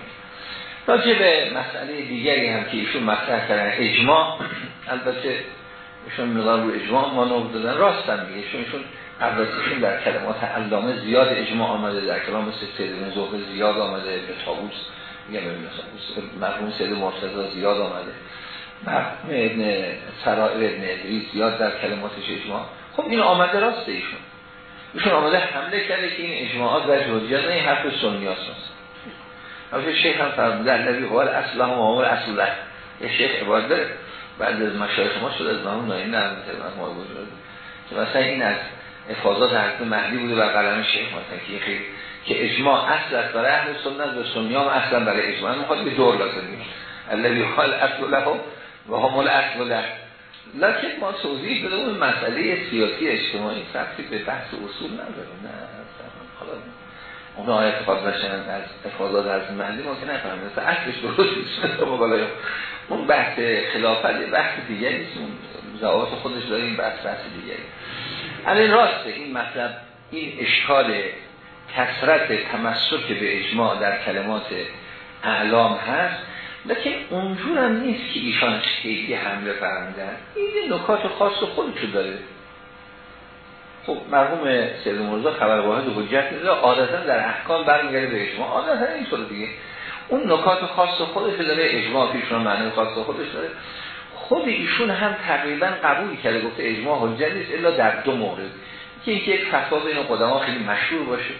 [SPEAKER 1] راجع به مسئله دیگری هم که ایشون مطرح کردن اجماع. البته ایشون مقدار رو اجماع ما نوع دادن. راستن دیگه ایشون ایشون در کلمات علامه زیاد اجماع آمده در کلام سید بن زیاد آمده به تابوس میگم مرحوم سید مرتضی زیاد آمده. مرحوم ابن سرائر ابن ادریس زیاد در کلماتش اجماع. خب این آمده راسته ایشون. ایشون آمده حمله کرده که این اجماعات و جزئیات نه این حرف سنی هست البته شیخ هم فرموده الذی الاصل هم امور اصل یه شیخ عبارت داره. بعد از مشایخ ما شد از نام ناین نه ما وجود که مثلا این از افاضات حضرت مهدی بوده و قلم شیخ مثلا که خیلی که اجماع اصل است برای اهل سنت و سنی هم اصلا برای اجماع. می‌خواد به دور لازم نیست. الذی هو الاصل له و هم الاصل له لکن ما توضیح بده اون مسئله سیاسی اجتماعی سختی به بحث اصول نداره نه حالا اون آیت بشن از افاظات از محلی ما که نفهم مثل اصلش درست نیست. اون بحث خلافت بحث دیگری نیست اون زوات خودش داره این بحث بحث دیگری. الان راسته این مطلب این اشکال کسرت تمسک به اجماع در کلمات اعلام هست. لیکن اونجور هم نیست که ایشان خیلی حمله فرمودن این نکات خاص خودشو داره. خب مرحوم سید مرزا خبر واحد حجت میده عادتا در احکام برمیگرده به اجماع. عادتا این طور دیگه. اون نکات خاص خودش داره اجماع پیشون معنی خاص خودش داره. خود ایشون هم تقریبا قبول کرده گفته اجماع حجت نیست الا در دو مورد. که اینکه یک فتوا بین قدما خیلی مشهور باشه.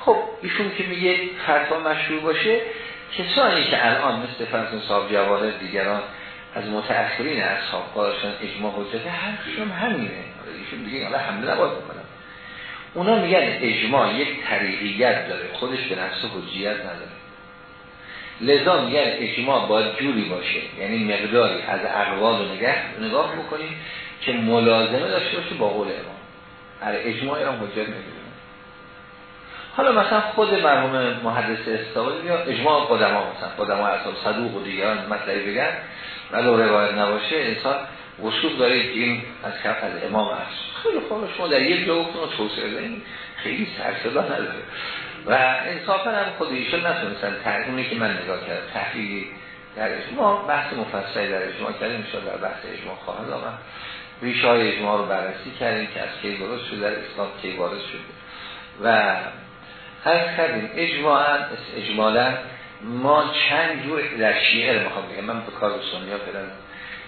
[SPEAKER 1] خب ایشون که میگه فتوا مشهور باشه کسانی که الان مثل فرسون صاحب جواهر دیگران از متأخرین اصحاب قارشان اجماع حجت حرفشون همینه. ایشون دیگه حالا حمله نباید بکنم اونا میگن اجماع یک طریقیت داره خودش به نفس حجیت نداره. لذا میگن اجماع باید جوری باشه یعنی مقداری از اقوال رو نگاه, نگاه بکنیم که ملازمه داشته باشه با قول امام. هم حجت نمیده حالا مثلا خود مرحوم محدث استوایی یا اجماع قدما مثلا قدما اصلا صدوق و دیگران مطلبی بگن ولو روایت نباشه انسان وصول داره این از کف از امام است خیلی خوب شما در یک جا رو توسعه دارین خیلی سرسدا نداره. و انصافا هم خود ایشون نتونستن تحریمی که من نگاه کردم تحریمی در اجماع بحث مفصلی در اجماع کردیم شد در بحث اجماع خواهد آمد. ریشه های اجماع رو بررسی کردیم که از کی درست شده در اسلام کی وارد شده. و هر کردیم اجماعا اجمالا ما چند جور در شیعه رو می‌خوام بگم. من به کار سنی ها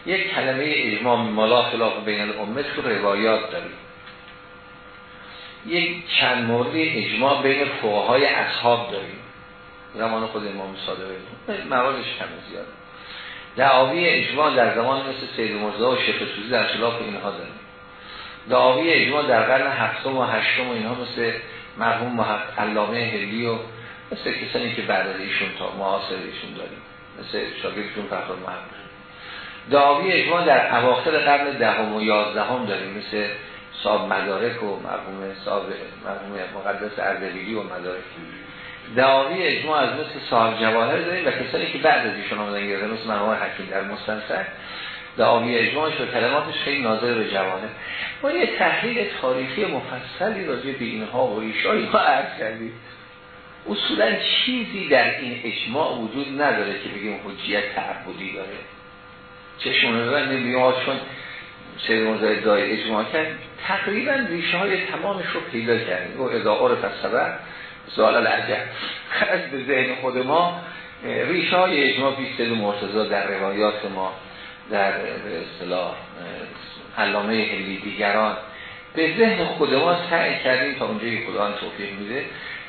[SPEAKER 1] یک کلمه اجماع ملا خلاف بین الامت تو روایات داریم. یک چند مورد اجماع بین فقهای اصحاب داریم. زمان خود امام صادق موادش کم زیاد. دعاوی اجماع در زمان مثل سید مرزا و شیخ سوزی در خلاف اینها داریم. دعاوی اجماع در قرن هفتم و هشتم و اینها مثل مرحوم علامه هلی و مثل کسانی که بعد از ایشون تا معاصر ایشون داریم. مثل شاگردشون فخر محمد دعاوی اجماع در اواخر قرن دهم و یازدهم داریم مثل صاحب مدارک و مرحوم صاحب مرحوم مقدس اردبیلی و مدارک. دعاوی اجماع از مثل صاحب جواهر داریم و کسانی که بعد از ایشون آمدن گرده مثل مرحوم حکیم در مستنصر دعاوی اجماعش و کلماتش خیلی ناظر به جوانه. ما یه تحلیل تاریخی مفصلی راجع به اینها و ایشایی ها عرض کردیم. اصولا چیزی در این اجماع وجود نداره که بگیم حجیت تعبدی داره. چشمونه ببن نمیاد چون سید موزای دای اجماع کرد تقریبا ریشه های تمامش رو پیدا کردیم. و اذا عرف السبب سوال العجب از به ذهن خود ما ریشه های اجماع بیستد مرتضا در روایات ما در اصطلاح علامه هلی دیگران. به ذهن خود ما سعی کردیم تا اونجایی خدا توفیق میده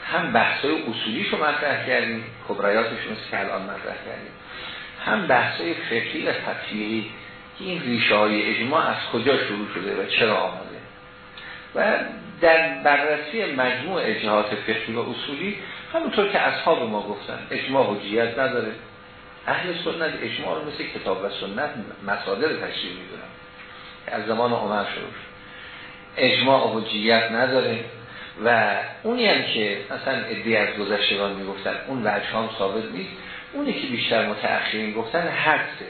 [SPEAKER 1] هم بحثای اصولیش رو مطرح کردیم کبرایاتش مثل که الان مطرح کردیم. هم بحثای فقهی و تطبیقی که این ریشه های اجماع از کجا شروع شده و چرا آمده. و در بررسی مجموع اجهات فقهی و اصولی همونطور که اصحاب ما گفتن اجماع حجیت نداره. اهل سنت اجماع رو مثل کتاب و سنت مصادر تشریح می‌دونن. از زمان عمر شروع اجماع حجیت نداره و اونی هم که مثلا ادی از گذشتگان می‌گفتن اون وجه هم ثابت نیست. اونی که بیشتر متأخرین گفتن حدسه.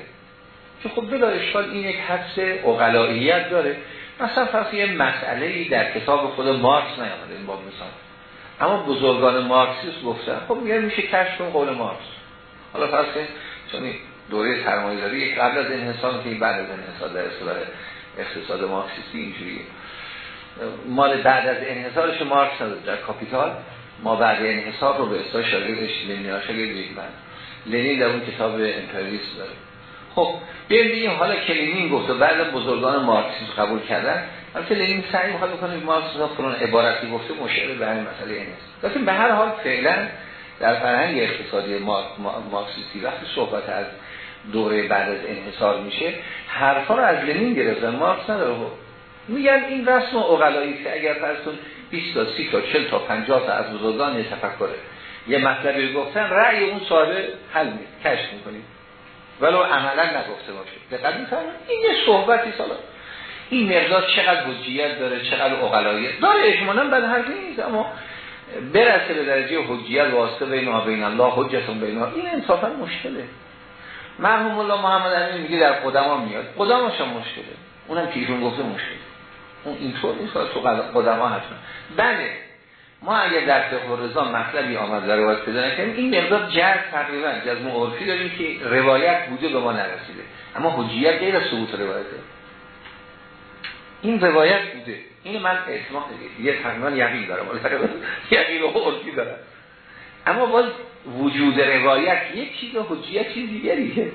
[SPEAKER 1] که خب بلا اشکال این یک حدس اقلائیت داره. مثلا فرض یه مسئله در کتاب خود مارکس نیامده این باب مثال. اما بزرگان مارکسیست گفتن خب میگه میشه کشف قول مارکس. حالا فرض چون دوره سرمایه‌داری قبل از انحصار که بعد از انحصار در اصطلاح اقتصاد مارکسیستی اینجوریه. مال بعد از انحصارش مارکس در کاپیتال ما بعد انحصار رو به اصطلاح شاگردش لنین شاگرد لنین در اون کتاب امپریالیسم داره. خب بیایم بگیم حالا که لنین گفت و بعد بزرگان مارکسیسم قبول کردن. البته لنین سعی می‌کنه بکنه مارکسیسم فلان عبارتی گفته مشابه به همین مسئله این به هر حال فعلا در فرهنگ اقتصادی مارکسیستی وقتی صحبت از دوره بعد از انحصار میشه حرفا رو از لنین گرفتن. مارکس نداره. میگن این رسم اقلایی که اگر فرضتون 20 تا 30 تا 40 تا 50 تا از بزرگان تفکره یه مطلبی گفتن رأی اون صاحب حل می کشف می‌کنید ولو عملا نگفته باشه. دقت میفرمایید؟ این یه صحبتی سالا این مقدار چقدر حجیت داره چقدر اقلایی داره اجمالا بعد حرفی نیست اما برسه به درجه حجیت واسطه بین ما بین الله حجتون بین این انصافا مشکله. مرحوم الله محمد امین میگه در قدما میاد. قدماش هم مشکله. اونم که ایشون گفته مشکل اون اینطور نیست. تو قدما حتما. بله. ما اگر در فقه رضا مطلبی آمد در روایت پیدا نکنیم این مقدار جرد تقریبا. جزم عرفی داریم که روایت بوده به ما نرسیده. اما حجیت غیر از ثبوت روایته. این روایت بوده. این من اعتماد یه تقریبا یقین دارم. یقین و عرفی دارم. اما باز وجود روایت یک چیز حجیت چیز دیگریه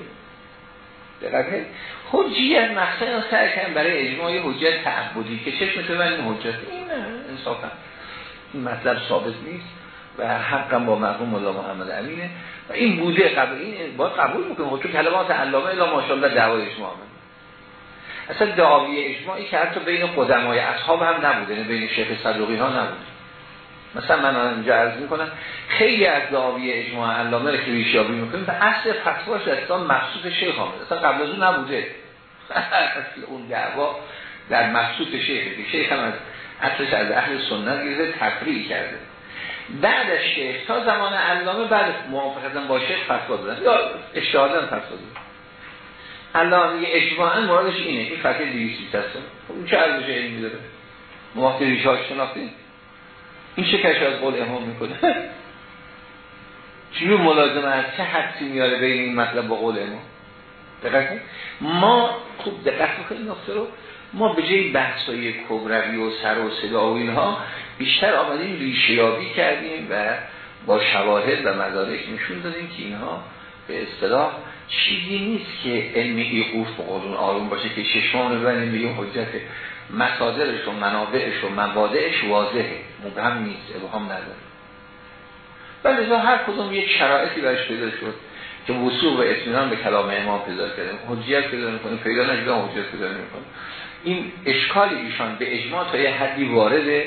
[SPEAKER 1] دقیقه حجیت مقصد سر کردن برای اجماع حجیت تعبدی که چشم تو این حجت این انصافا. این مطلب ثابت نیست و حقا با مرحوم الله محمد امینه. و این بوده قبل این باید قبول خب چون کلمات علامه الا ماشاءالله دعوای اجماع اصلا دعوی اجماعی که حتی بین قدمای اصحاب هم نبوده یعنی بین شیخ صدوقی ها نبوده. مثلا من اینجا عرض می‌کنم خیلی از دعاوی اجماع علامه رو که ریشیابی می‌کنیم به اصل فتواش اصلا مخصوص شیخ آمده اصلا قبل از اون نبوده. اصل اون دعوا در مخصوص شیخ شیخ هم از اصلش از اهل سنت گیرده تفریع کرده. بعد از شیخ تا زمان علامه بعد موافقتا با شیخ فتوا دادن یا اشتهادن فتوا دادن علامه میگه اجماعا مرادش اینه این فتوی 220 هست خب این چه ارزش علمی داره؟ موافق ریشه شناختید این چه کشف از قول امام می‌کنه؟ چجور ملازمه از چه حدسی میاره بین این مطلب با قول امام؟ دقیق ما خوب دقت بکنیم نقطه رو. ما به جای بحثای کبروی و سر و صدا و اینها بیشتر آمدیم ریشیابی کردیم و با شواهد و مدارک نشون دادیم که اینها به اصطلاح چیزی نیست که ایقوف به قولون آروم باشه که ششمان رو ببینیم بگیم حجته مصادرش و منابعش و مبادعش واضحه. مبهم نیست ابهام نداره. ولی هر کدوم یک شرایطی برش پیدا شد که وصول و اطمینان به کلام امام پیدا کرده حجیت پیدا می‌کنه پیدا نشده حجیت پیدا نمی‌کنه این اشکال ایشان به اجماع تا یه حدی وارده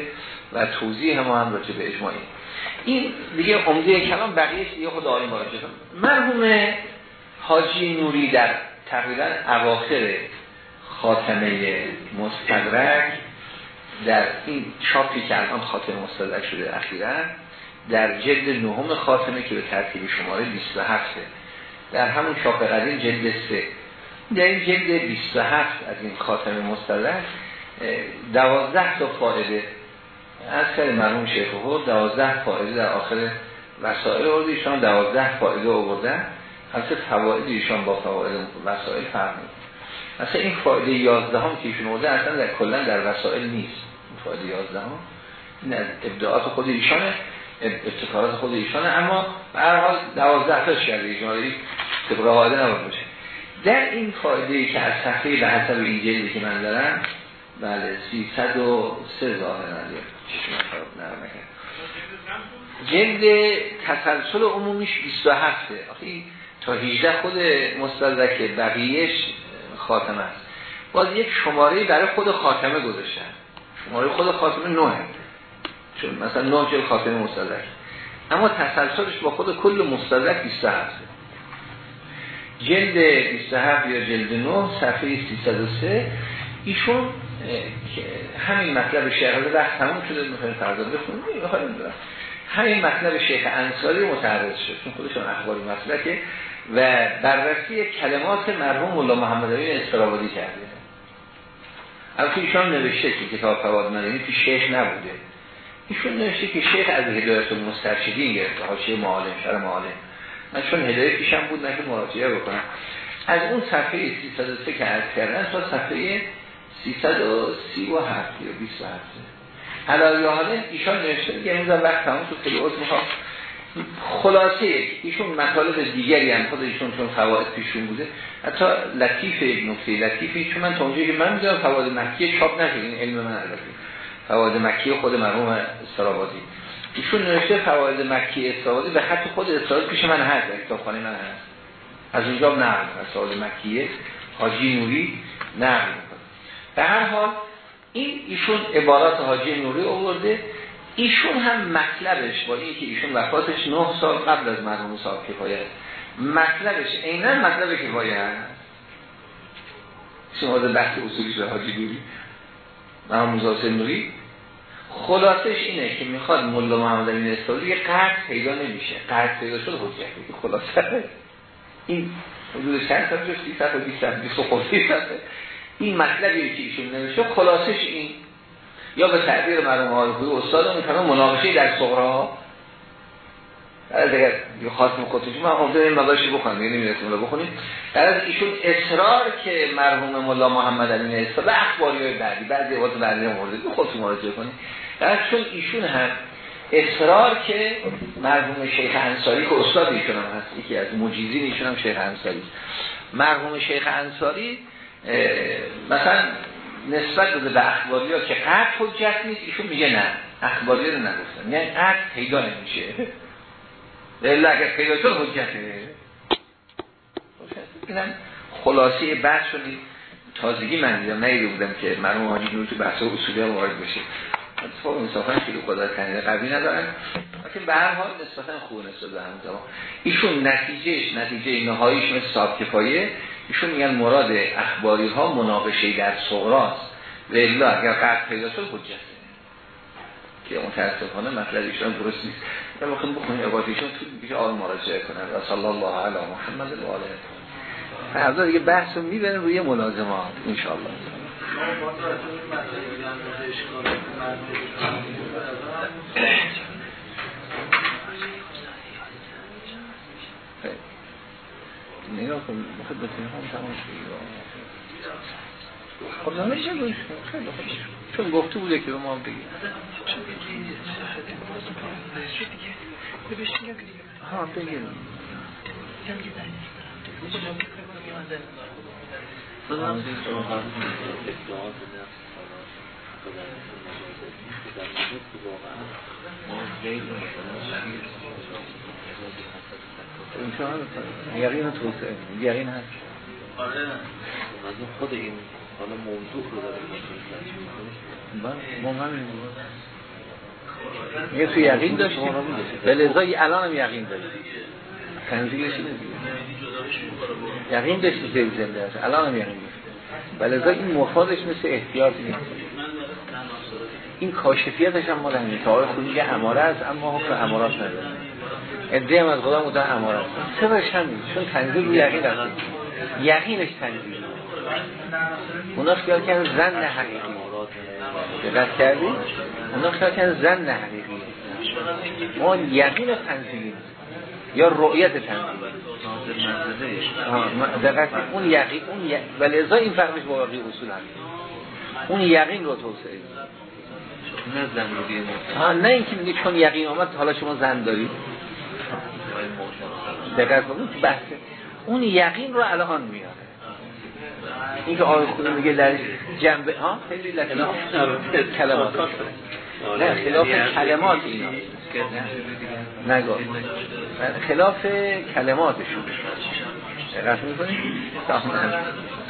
[SPEAKER 1] و توضیح ما هم راجع به اجماعی. این دیگه عمده کلام بقیه دیگه خود آقای مراجعه. مرحوم حاجی نوری در تقریبا اواخر خاتمه مستدرک در این چاپی که الان خاتمه مستدرک شده اخیرا در جلد نهم خاتمه که به ترتیب شماره 27 در همون چاپ قدیم جلد 3 در این جلد 27 از این خاتمه مستدرک دوازده تا فائده از کل مرحوم شیخ خود دوازده فائده در آخر وسائل آورده ایشان دوازده فائده آوردن. البته فواید ایشان با فواید وسائل فرق مثلا این فایده 11 هم که ایشون آورده اصلا در کلا در وسائل نیست. این فایده 11 هم این ابداعات خود ایشانه ابتکارات خود ایشانه. اما به هر حال 12 تاش کرده ایشان طبق قاعده نباید باشه. در این فایده ای که از صفحه به حسب این جلدی که من دارم بله 303 ظاهر نداره چشم خراب نرمه جلد تسلسل عمومیش 27 آخه تا 18 خود مستدرک بقیهش خاتمه است. باز یک شماره برای خود خاتمه گذاشتن. شماره خود خاتمه نوه. چون مثلا نه جل خاتمه مستدرک اما تسلسلش با خود کل مستدرک 27 جلد 27 یا جلد 9 صفحه 303 ایشون همین مطلب شیخ وقت تموم شده. می‌خوایم فردا بخونیم. همین مطلب شیخ انصاری متعرض شد. چون خودشون اخباری مسلکه و بررسی کلمات مرحوم مولا محمد علی استرابادی کرده البته ایشان نوشته که کتاب فواد مدنی که شیخ نبوده. ایشون نوشته که شیخ از هدایت مسترشدین گرفته. حاشیه معالم شر معالم. من چون پیشم بود نه مراجعه بکنم. از اون صفحه 303 که عرض کردن تا صفحه 337 یا 27 حالا حالا ایشان نوشته که امروز وقت تمام شد خیلی عذر می‌خوام. خلاصه ایشون مطالب دیگری هم خود ایشون چون فواید پیشون بوده. حتی لطیف یک نکته لطیفی چون من تا اونجایی که من می‌دونم فواید مکیه چاپ نشد این علم من البته. فواید مکیه خود مرحوم استرابادی. ایشون نوشته فواید مکیه استرابادی به خط خود استرابادی پیش من هست کتابخانه من هست. از اونجا نقل فواید مکیه. حاجی نوری نقل به هر حال این ایشون عبارات حاجی نوری آورده. ایشون هم مطلبش با اینکه ایشون وفاتش 9 سال قبل از مرحوم صاحب کفایه مطلبش عینا مطلب کفایه هست شما بحث اصولیش به حاجی نوری مرحوم موسی نوری خلاصش اینه که می‌خواد مولا محمد امین استادی یه قرض پیدا نمیشه. قرض پیدا شد حجت خلاصه. این حدود چند سال جز 300 و 200 این مطلبی که ایشون نمیشه خلاصش این. یا به تعبیر مرحوم عارفی استاد می‌کنه مناقشه در صغرا. از اگر خواستم خودتون من اونجا این مباشی بخونم یعنی نمی‌رسیم رو بخونیم. در از ایشون اصرار که مرحوم مولا محمد علی استاد اخباری های بعدی بعضی وقت بعدی مورد خودتون مراجعه کنید. در چون ایشون هم اصرار که مرحوم شیخ انصاری که استاد ایشون هم هست یکی از مجیزین ایشون هم شیخ انصاری مرحوم شیخ انصاری مثلا نسبت به اخباری ها که قطع حجت نیست ایشون میگه نه. اخباری رو نگفتن. یعنی قطع پیدا نمیشه. لیلا اگر پیدا شد حجته اینم خلاصه بحث شدید تازگی من دیدم. نیده بودم که مرموم حاجی نور تو بحث اصولی ها وارد بشه. اتفاق انصافا که قدرت تنیده قوی ندارن. لیکن به هر حال نسبتا خوب نسبت به همون زمان. ایشون نتیجهش نتیجه نهاییش مثل صاحب کفایه ایشون میگن مراد اخباری ها مناقشه در صغراست و الا اگر قرد پیدا شد حجته که متاسفانه مطلب ایشون درست نیست. می‌خوام بخونیم عبادت ایشون تو دیگه آن مراجعه کنن و صلی الله علی محمد و آله فردا دیگه بحث رو می‌برن روی ملازمات انشاءالله. نگاه کن خدمت هم تمام خب نمیشه خیلی خوب. چون گفته بوده که به ما بگی ها بگیرم یقین توسعه یقین هست.
[SPEAKER 2] آره. خود این حالا موضوع رو داره
[SPEAKER 1] میگه. تو یقین داشتیم به الان هم یقین داریم تنزیلش یقین داشتی زیر زنده است الان هم یقین داشتیم به لذا این مفادش مثل احتیاط نیست. این کاشفیتش هم مال همین تا خود میگه اماره است اما حکم امارات نداره. ادعی هم از خدا مدن اماره است. سبش همین چون تنزیل رو یقین است یقینش تنزیل اونا خیال کردن زن حقیقی. دقت کردی؟ اونا خیال کردن زن حقیقی. ما یقین تنزیلی یا رؤیت تنزیلی دقت اون یقین اون ی... ولی این فرقش با واقعی اصول هم اون یقین رو توسعه.
[SPEAKER 2] نه زن
[SPEAKER 1] نه اینکه میگه چون یقین آمد حالا شما زن دارید دقت اون بحثه اون یقین رو الان میاره این که آقای خدا میگه در جنبه ها خیلی خلاف کلمات نه خلاف کلمات اینا نگاه خلاف کلماتشون دقت می‌کنید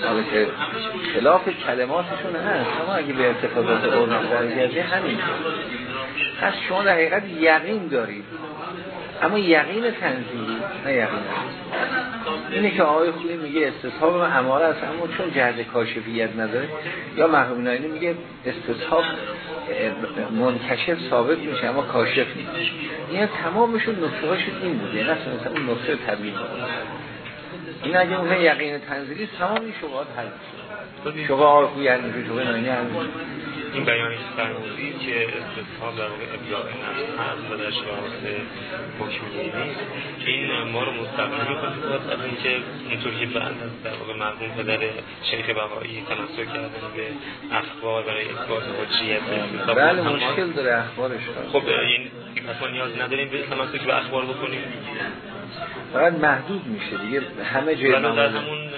[SPEAKER 1] حالا که خلاف کلماتشون هست شما اگه به ارتفاضات قرآن برگردی همین. پس شما در حقیقت یقین دارید. اما یقین تنزیلی نه یقین. اینه که آقای خوبی میگه استصحاب اماره است اما چون جهد کاشفیت نداره یا مرحوم ناینی میگه استصحاب منکشف ثابت میشه اما کاشف نیست. این تمامشون نقطه این بوده نه مثلا اون نقطه طبیعی. این اگه اون یقین تنزیلی تمام این شبهات حل میشه. شبه خوبی هر میشه شبه ناینی هر
[SPEAKER 3] این بیانش فرمودی که استصحاب در واقع ابلاغ نفس هست و در شبهات حکم نیست. این ما رو مستقل می‌کنه از اینکه اینطور که بعد از در واقع مرحوم پدر شیخ بهایی تمسک کردن به اخبار برای اثبات حجیت
[SPEAKER 1] بله مشکل داره اخبارش.
[SPEAKER 3] خب این اصلا نیاز نداریم به تمسک به اخبار بکنیم
[SPEAKER 1] فقط محدود میشه دیگه. همه جای
[SPEAKER 3] در همون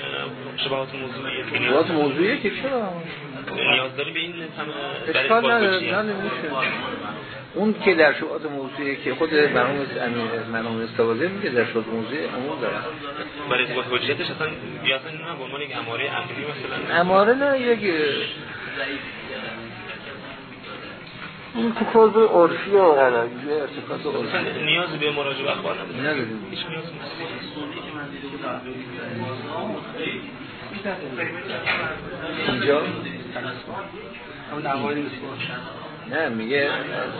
[SPEAKER 3] شبهات موضوعیه
[SPEAKER 1] شبهات موضوعیه که چرا؟
[SPEAKER 3] نیاز داری به این
[SPEAKER 1] اشکال نداره نه اون که در شبهات موضوعی که خود مرحوم مرحوم استوازه میگه در شبهات موضوعی عموم داره.
[SPEAKER 3] برای اثبات حجیتش اصلا یا اصلا نه به عنوان یک اماره عقلی مثلا.
[SPEAKER 1] اماره نه یک این تو کاز عرفی و غلبی ارتکاز عرفی.
[SPEAKER 3] نیاز به مراجعه اخبار
[SPEAKER 1] نداریم
[SPEAKER 3] هیچ نیاز
[SPEAKER 1] اینجا؟ نه میگه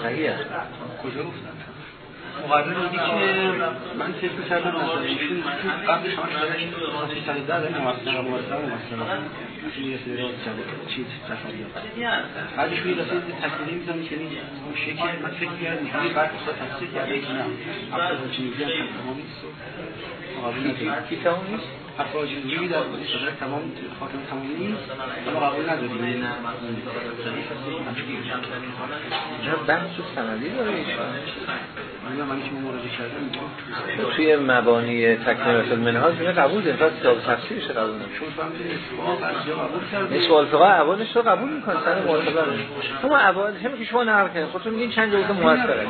[SPEAKER 1] صحیح
[SPEAKER 4] کجا گفتن؟ مقابل میگه که من فکر کردم مثلا ایشون قبل شما شدن خاصی سر در این مثلا مثلا مثلا یه سری چیز تفریح بعدش میگه اصلا تکلیف می‌زنه که اون شکل من فکر کردم یعنی بعد اصلا تفسیر کرده که نه اصلا چی میگن تمام نیست مقابل
[SPEAKER 1] تمام نیست
[SPEAKER 4] حتی جوری در صدر تمام خاتم تمام نیست. اما قبول نداریم.
[SPEAKER 1] نه بحث سندی داره
[SPEAKER 4] من که مراجعه کردم.
[SPEAKER 1] توی مبانی تکمیلات المنهاج میگه قبول داره پس کتاب تفسیرش قبول نمیشه نصف الفقه اولش رو قبول می‌کنه سر معتبر شما اول همین که شما نقل کنید خودتون میگین چند جلسه موثره.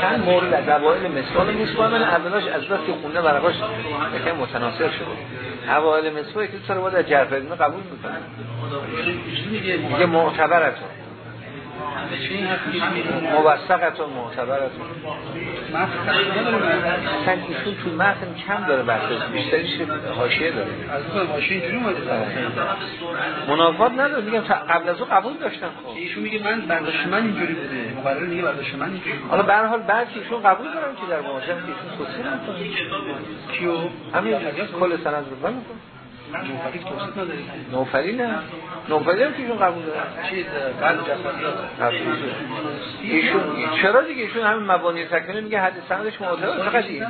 [SPEAKER 1] چند مورد از اوایل مثال مصباح من اولاش از بس که خونه ورقاش یکم متناسب شده اوایل مصباح که سر باید از جرف علمی قبول می‌کنه میگه معتبرتون. موثقتون معتبرتون. مثلا ایشون تو متن کم داره بحث بیشتریش حاشیه داره؟
[SPEAKER 4] از حاشیه اینجوری اومده.
[SPEAKER 1] منافات نداره میگم قبل از او قبول داشتن خب.
[SPEAKER 4] ایشون میگه من برداشت من اینجوری بوده مقرر میگه برداشت من اینجوری
[SPEAKER 1] حالا به هر حال که ایشون قبول دارن که در مواجهه ایشون توصیه نمی‌کنه
[SPEAKER 4] کیو؟
[SPEAKER 1] همین کل سند رو
[SPEAKER 4] نوفری توصیه نداره
[SPEAKER 1] نوفری نه. نوفری هم که ایشون قبول دارن
[SPEAKER 4] چیز
[SPEAKER 1] ایشون چرا دیگه؟ ایشون همین مبانی تکمیل میگه حد سندش این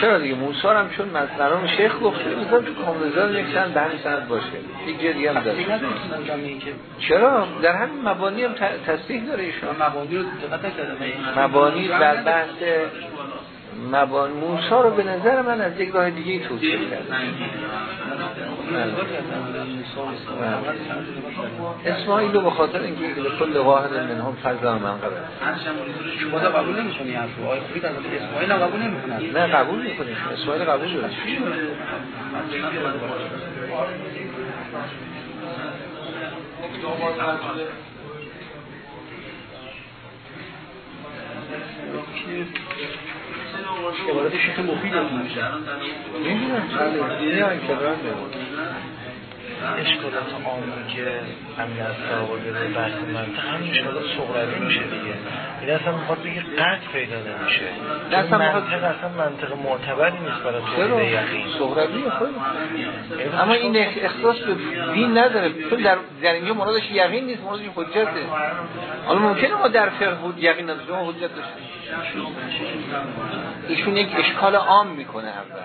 [SPEAKER 1] چرا دیگه؟ موسی هم چون مرحوم شیخ گفته مثلا تو کامل یک سند به همین سند باشه. یک دیگه هم داره. چرا؟ در همین مبانی هم تصدیق داره ایشون.
[SPEAKER 4] مبانی رو دقت
[SPEAKER 1] مبانی بر بحث مبان موسی رو به نظر من از یک راه دیگه توصیف کرده اسماعیل رو به خاطر اینکه کل واحد منهم فضل من قبل
[SPEAKER 4] شما دا قبول نمی‌کنی اسماعیل قبول نمی‌کنن
[SPEAKER 1] نه قبول می‌کنیم اسماعیل قبول داره.
[SPEAKER 4] عبارت شیخ مفید
[SPEAKER 1] می‌دونم چله نه این کبران
[SPEAKER 3] اشکالات که همین از به بحث منطق همین اشکالات صغروی میشه دیگه. این اصلا می‌خواد بگه قطع پیدا نمیشه.
[SPEAKER 1] اصلا
[SPEAKER 3] منطق اصلا منطق معتبری نیست برای تولید یقین.
[SPEAKER 1] صغروی خود اما این اختصاص به دین نداره. چون در در اینجا مرادش یقین نیست مرادش حجته حالا ممکنه ما در فقه یقین نداشته ما حجت داشتیم ایشون یک اشکال عام می‌کنه اول.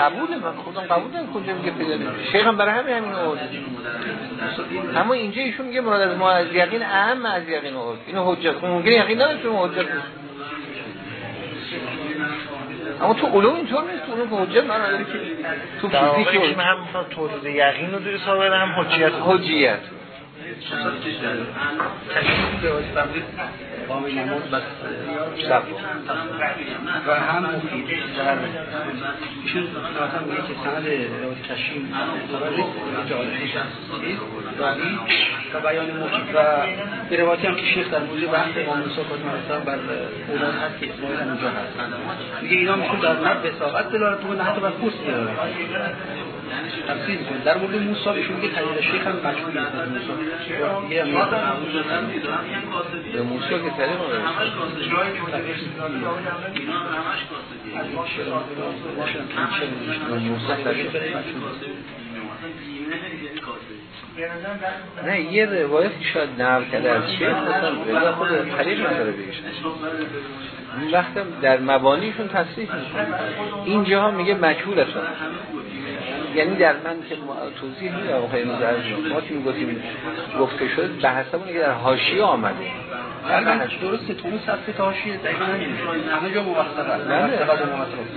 [SPEAKER 1] قبوله من خودم قبول دارم کجا میگه پیدا نمیشه شیخ هم برای همین همین آورده اما اینجا ایشون میگه مراد از ما از یقین اهم از یقین آورد. اینو حجت ممکنه یقین نداشته ما حجت اما تو علوم اینطور نیست. تو علوم که حجت من نداری که تو فیزیک
[SPEAKER 3] هم مثلا تولید یقین رو داری ثابت هم حجیت.
[SPEAKER 1] حجیت.
[SPEAKER 4] قام نماز بس شب و هم مفید در ایشون مثلا میگه که سند روایت داری و بیان مفید و به روایتی هم که شیخ در موضوع بحث امام کاظم علیه بر اولاد هست که اسماعیل اونجا هست میگه اینا میشون در نه بساقت دلالت کنه حتی بر پوست دلالت تفسیر می‌کنه در مورد موسی ایشون میگه تغییر شیخ هم مشغول نیست موسی
[SPEAKER 1] به موسی که طریق نه یه روایتی شاید نقل کرده. از شیخ مثلا رضا خود طریق نداره بگیش این وقتم در مبانیشون تصریح می‌کنه. اینجا میگه مجهول اصلا. یعنی در من که توضیح میدم آقای مزرز ما که می‌گفتیم گفته شد به حسب که در حاشیه آمده.
[SPEAKER 4] درسته. تو اون سطح تاشیه دقیقا همه جا موثقه موثقه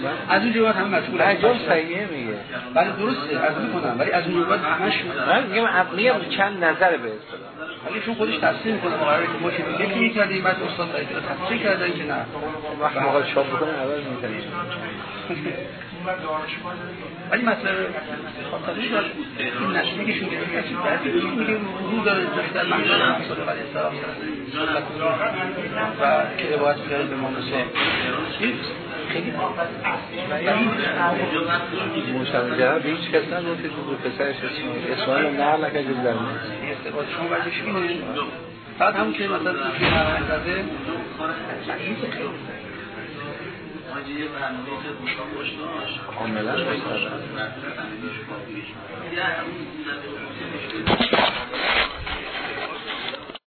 [SPEAKER 4] و از اون جواب همه مشغول
[SPEAKER 1] صحیحه میگه.
[SPEAKER 4] بله درسته. از اون کنم ولی از اون همش
[SPEAKER 1] من میگم میگم چند نظر به اصطلاح.
[SPEAKER 4] ولی چون خودش تصحیح می‌کنه مقرره که ما که دیگه کی کردیم بعد استاد کردن که نه.
[SPEAKER 1] وقت موقع چاپ بکنه عوض می‌کنه
[SPEAKER 4] ولی مطلب خاطری دار این نشینه که شده کسی بعد میگه وجود داره در صادق علیه السلام و که روایت کرده به مانسا خیلی
[SPEAKER 1] به هیچ کس نگفته که پسرش اسماعیل نقل نکرد جز در
[SPEAKER 4] شما وجهش اینه فقط همون که مثلا توی یه برنامه که بوشا خوش داشت.
[SPEAKER 1] کاملا مستقیم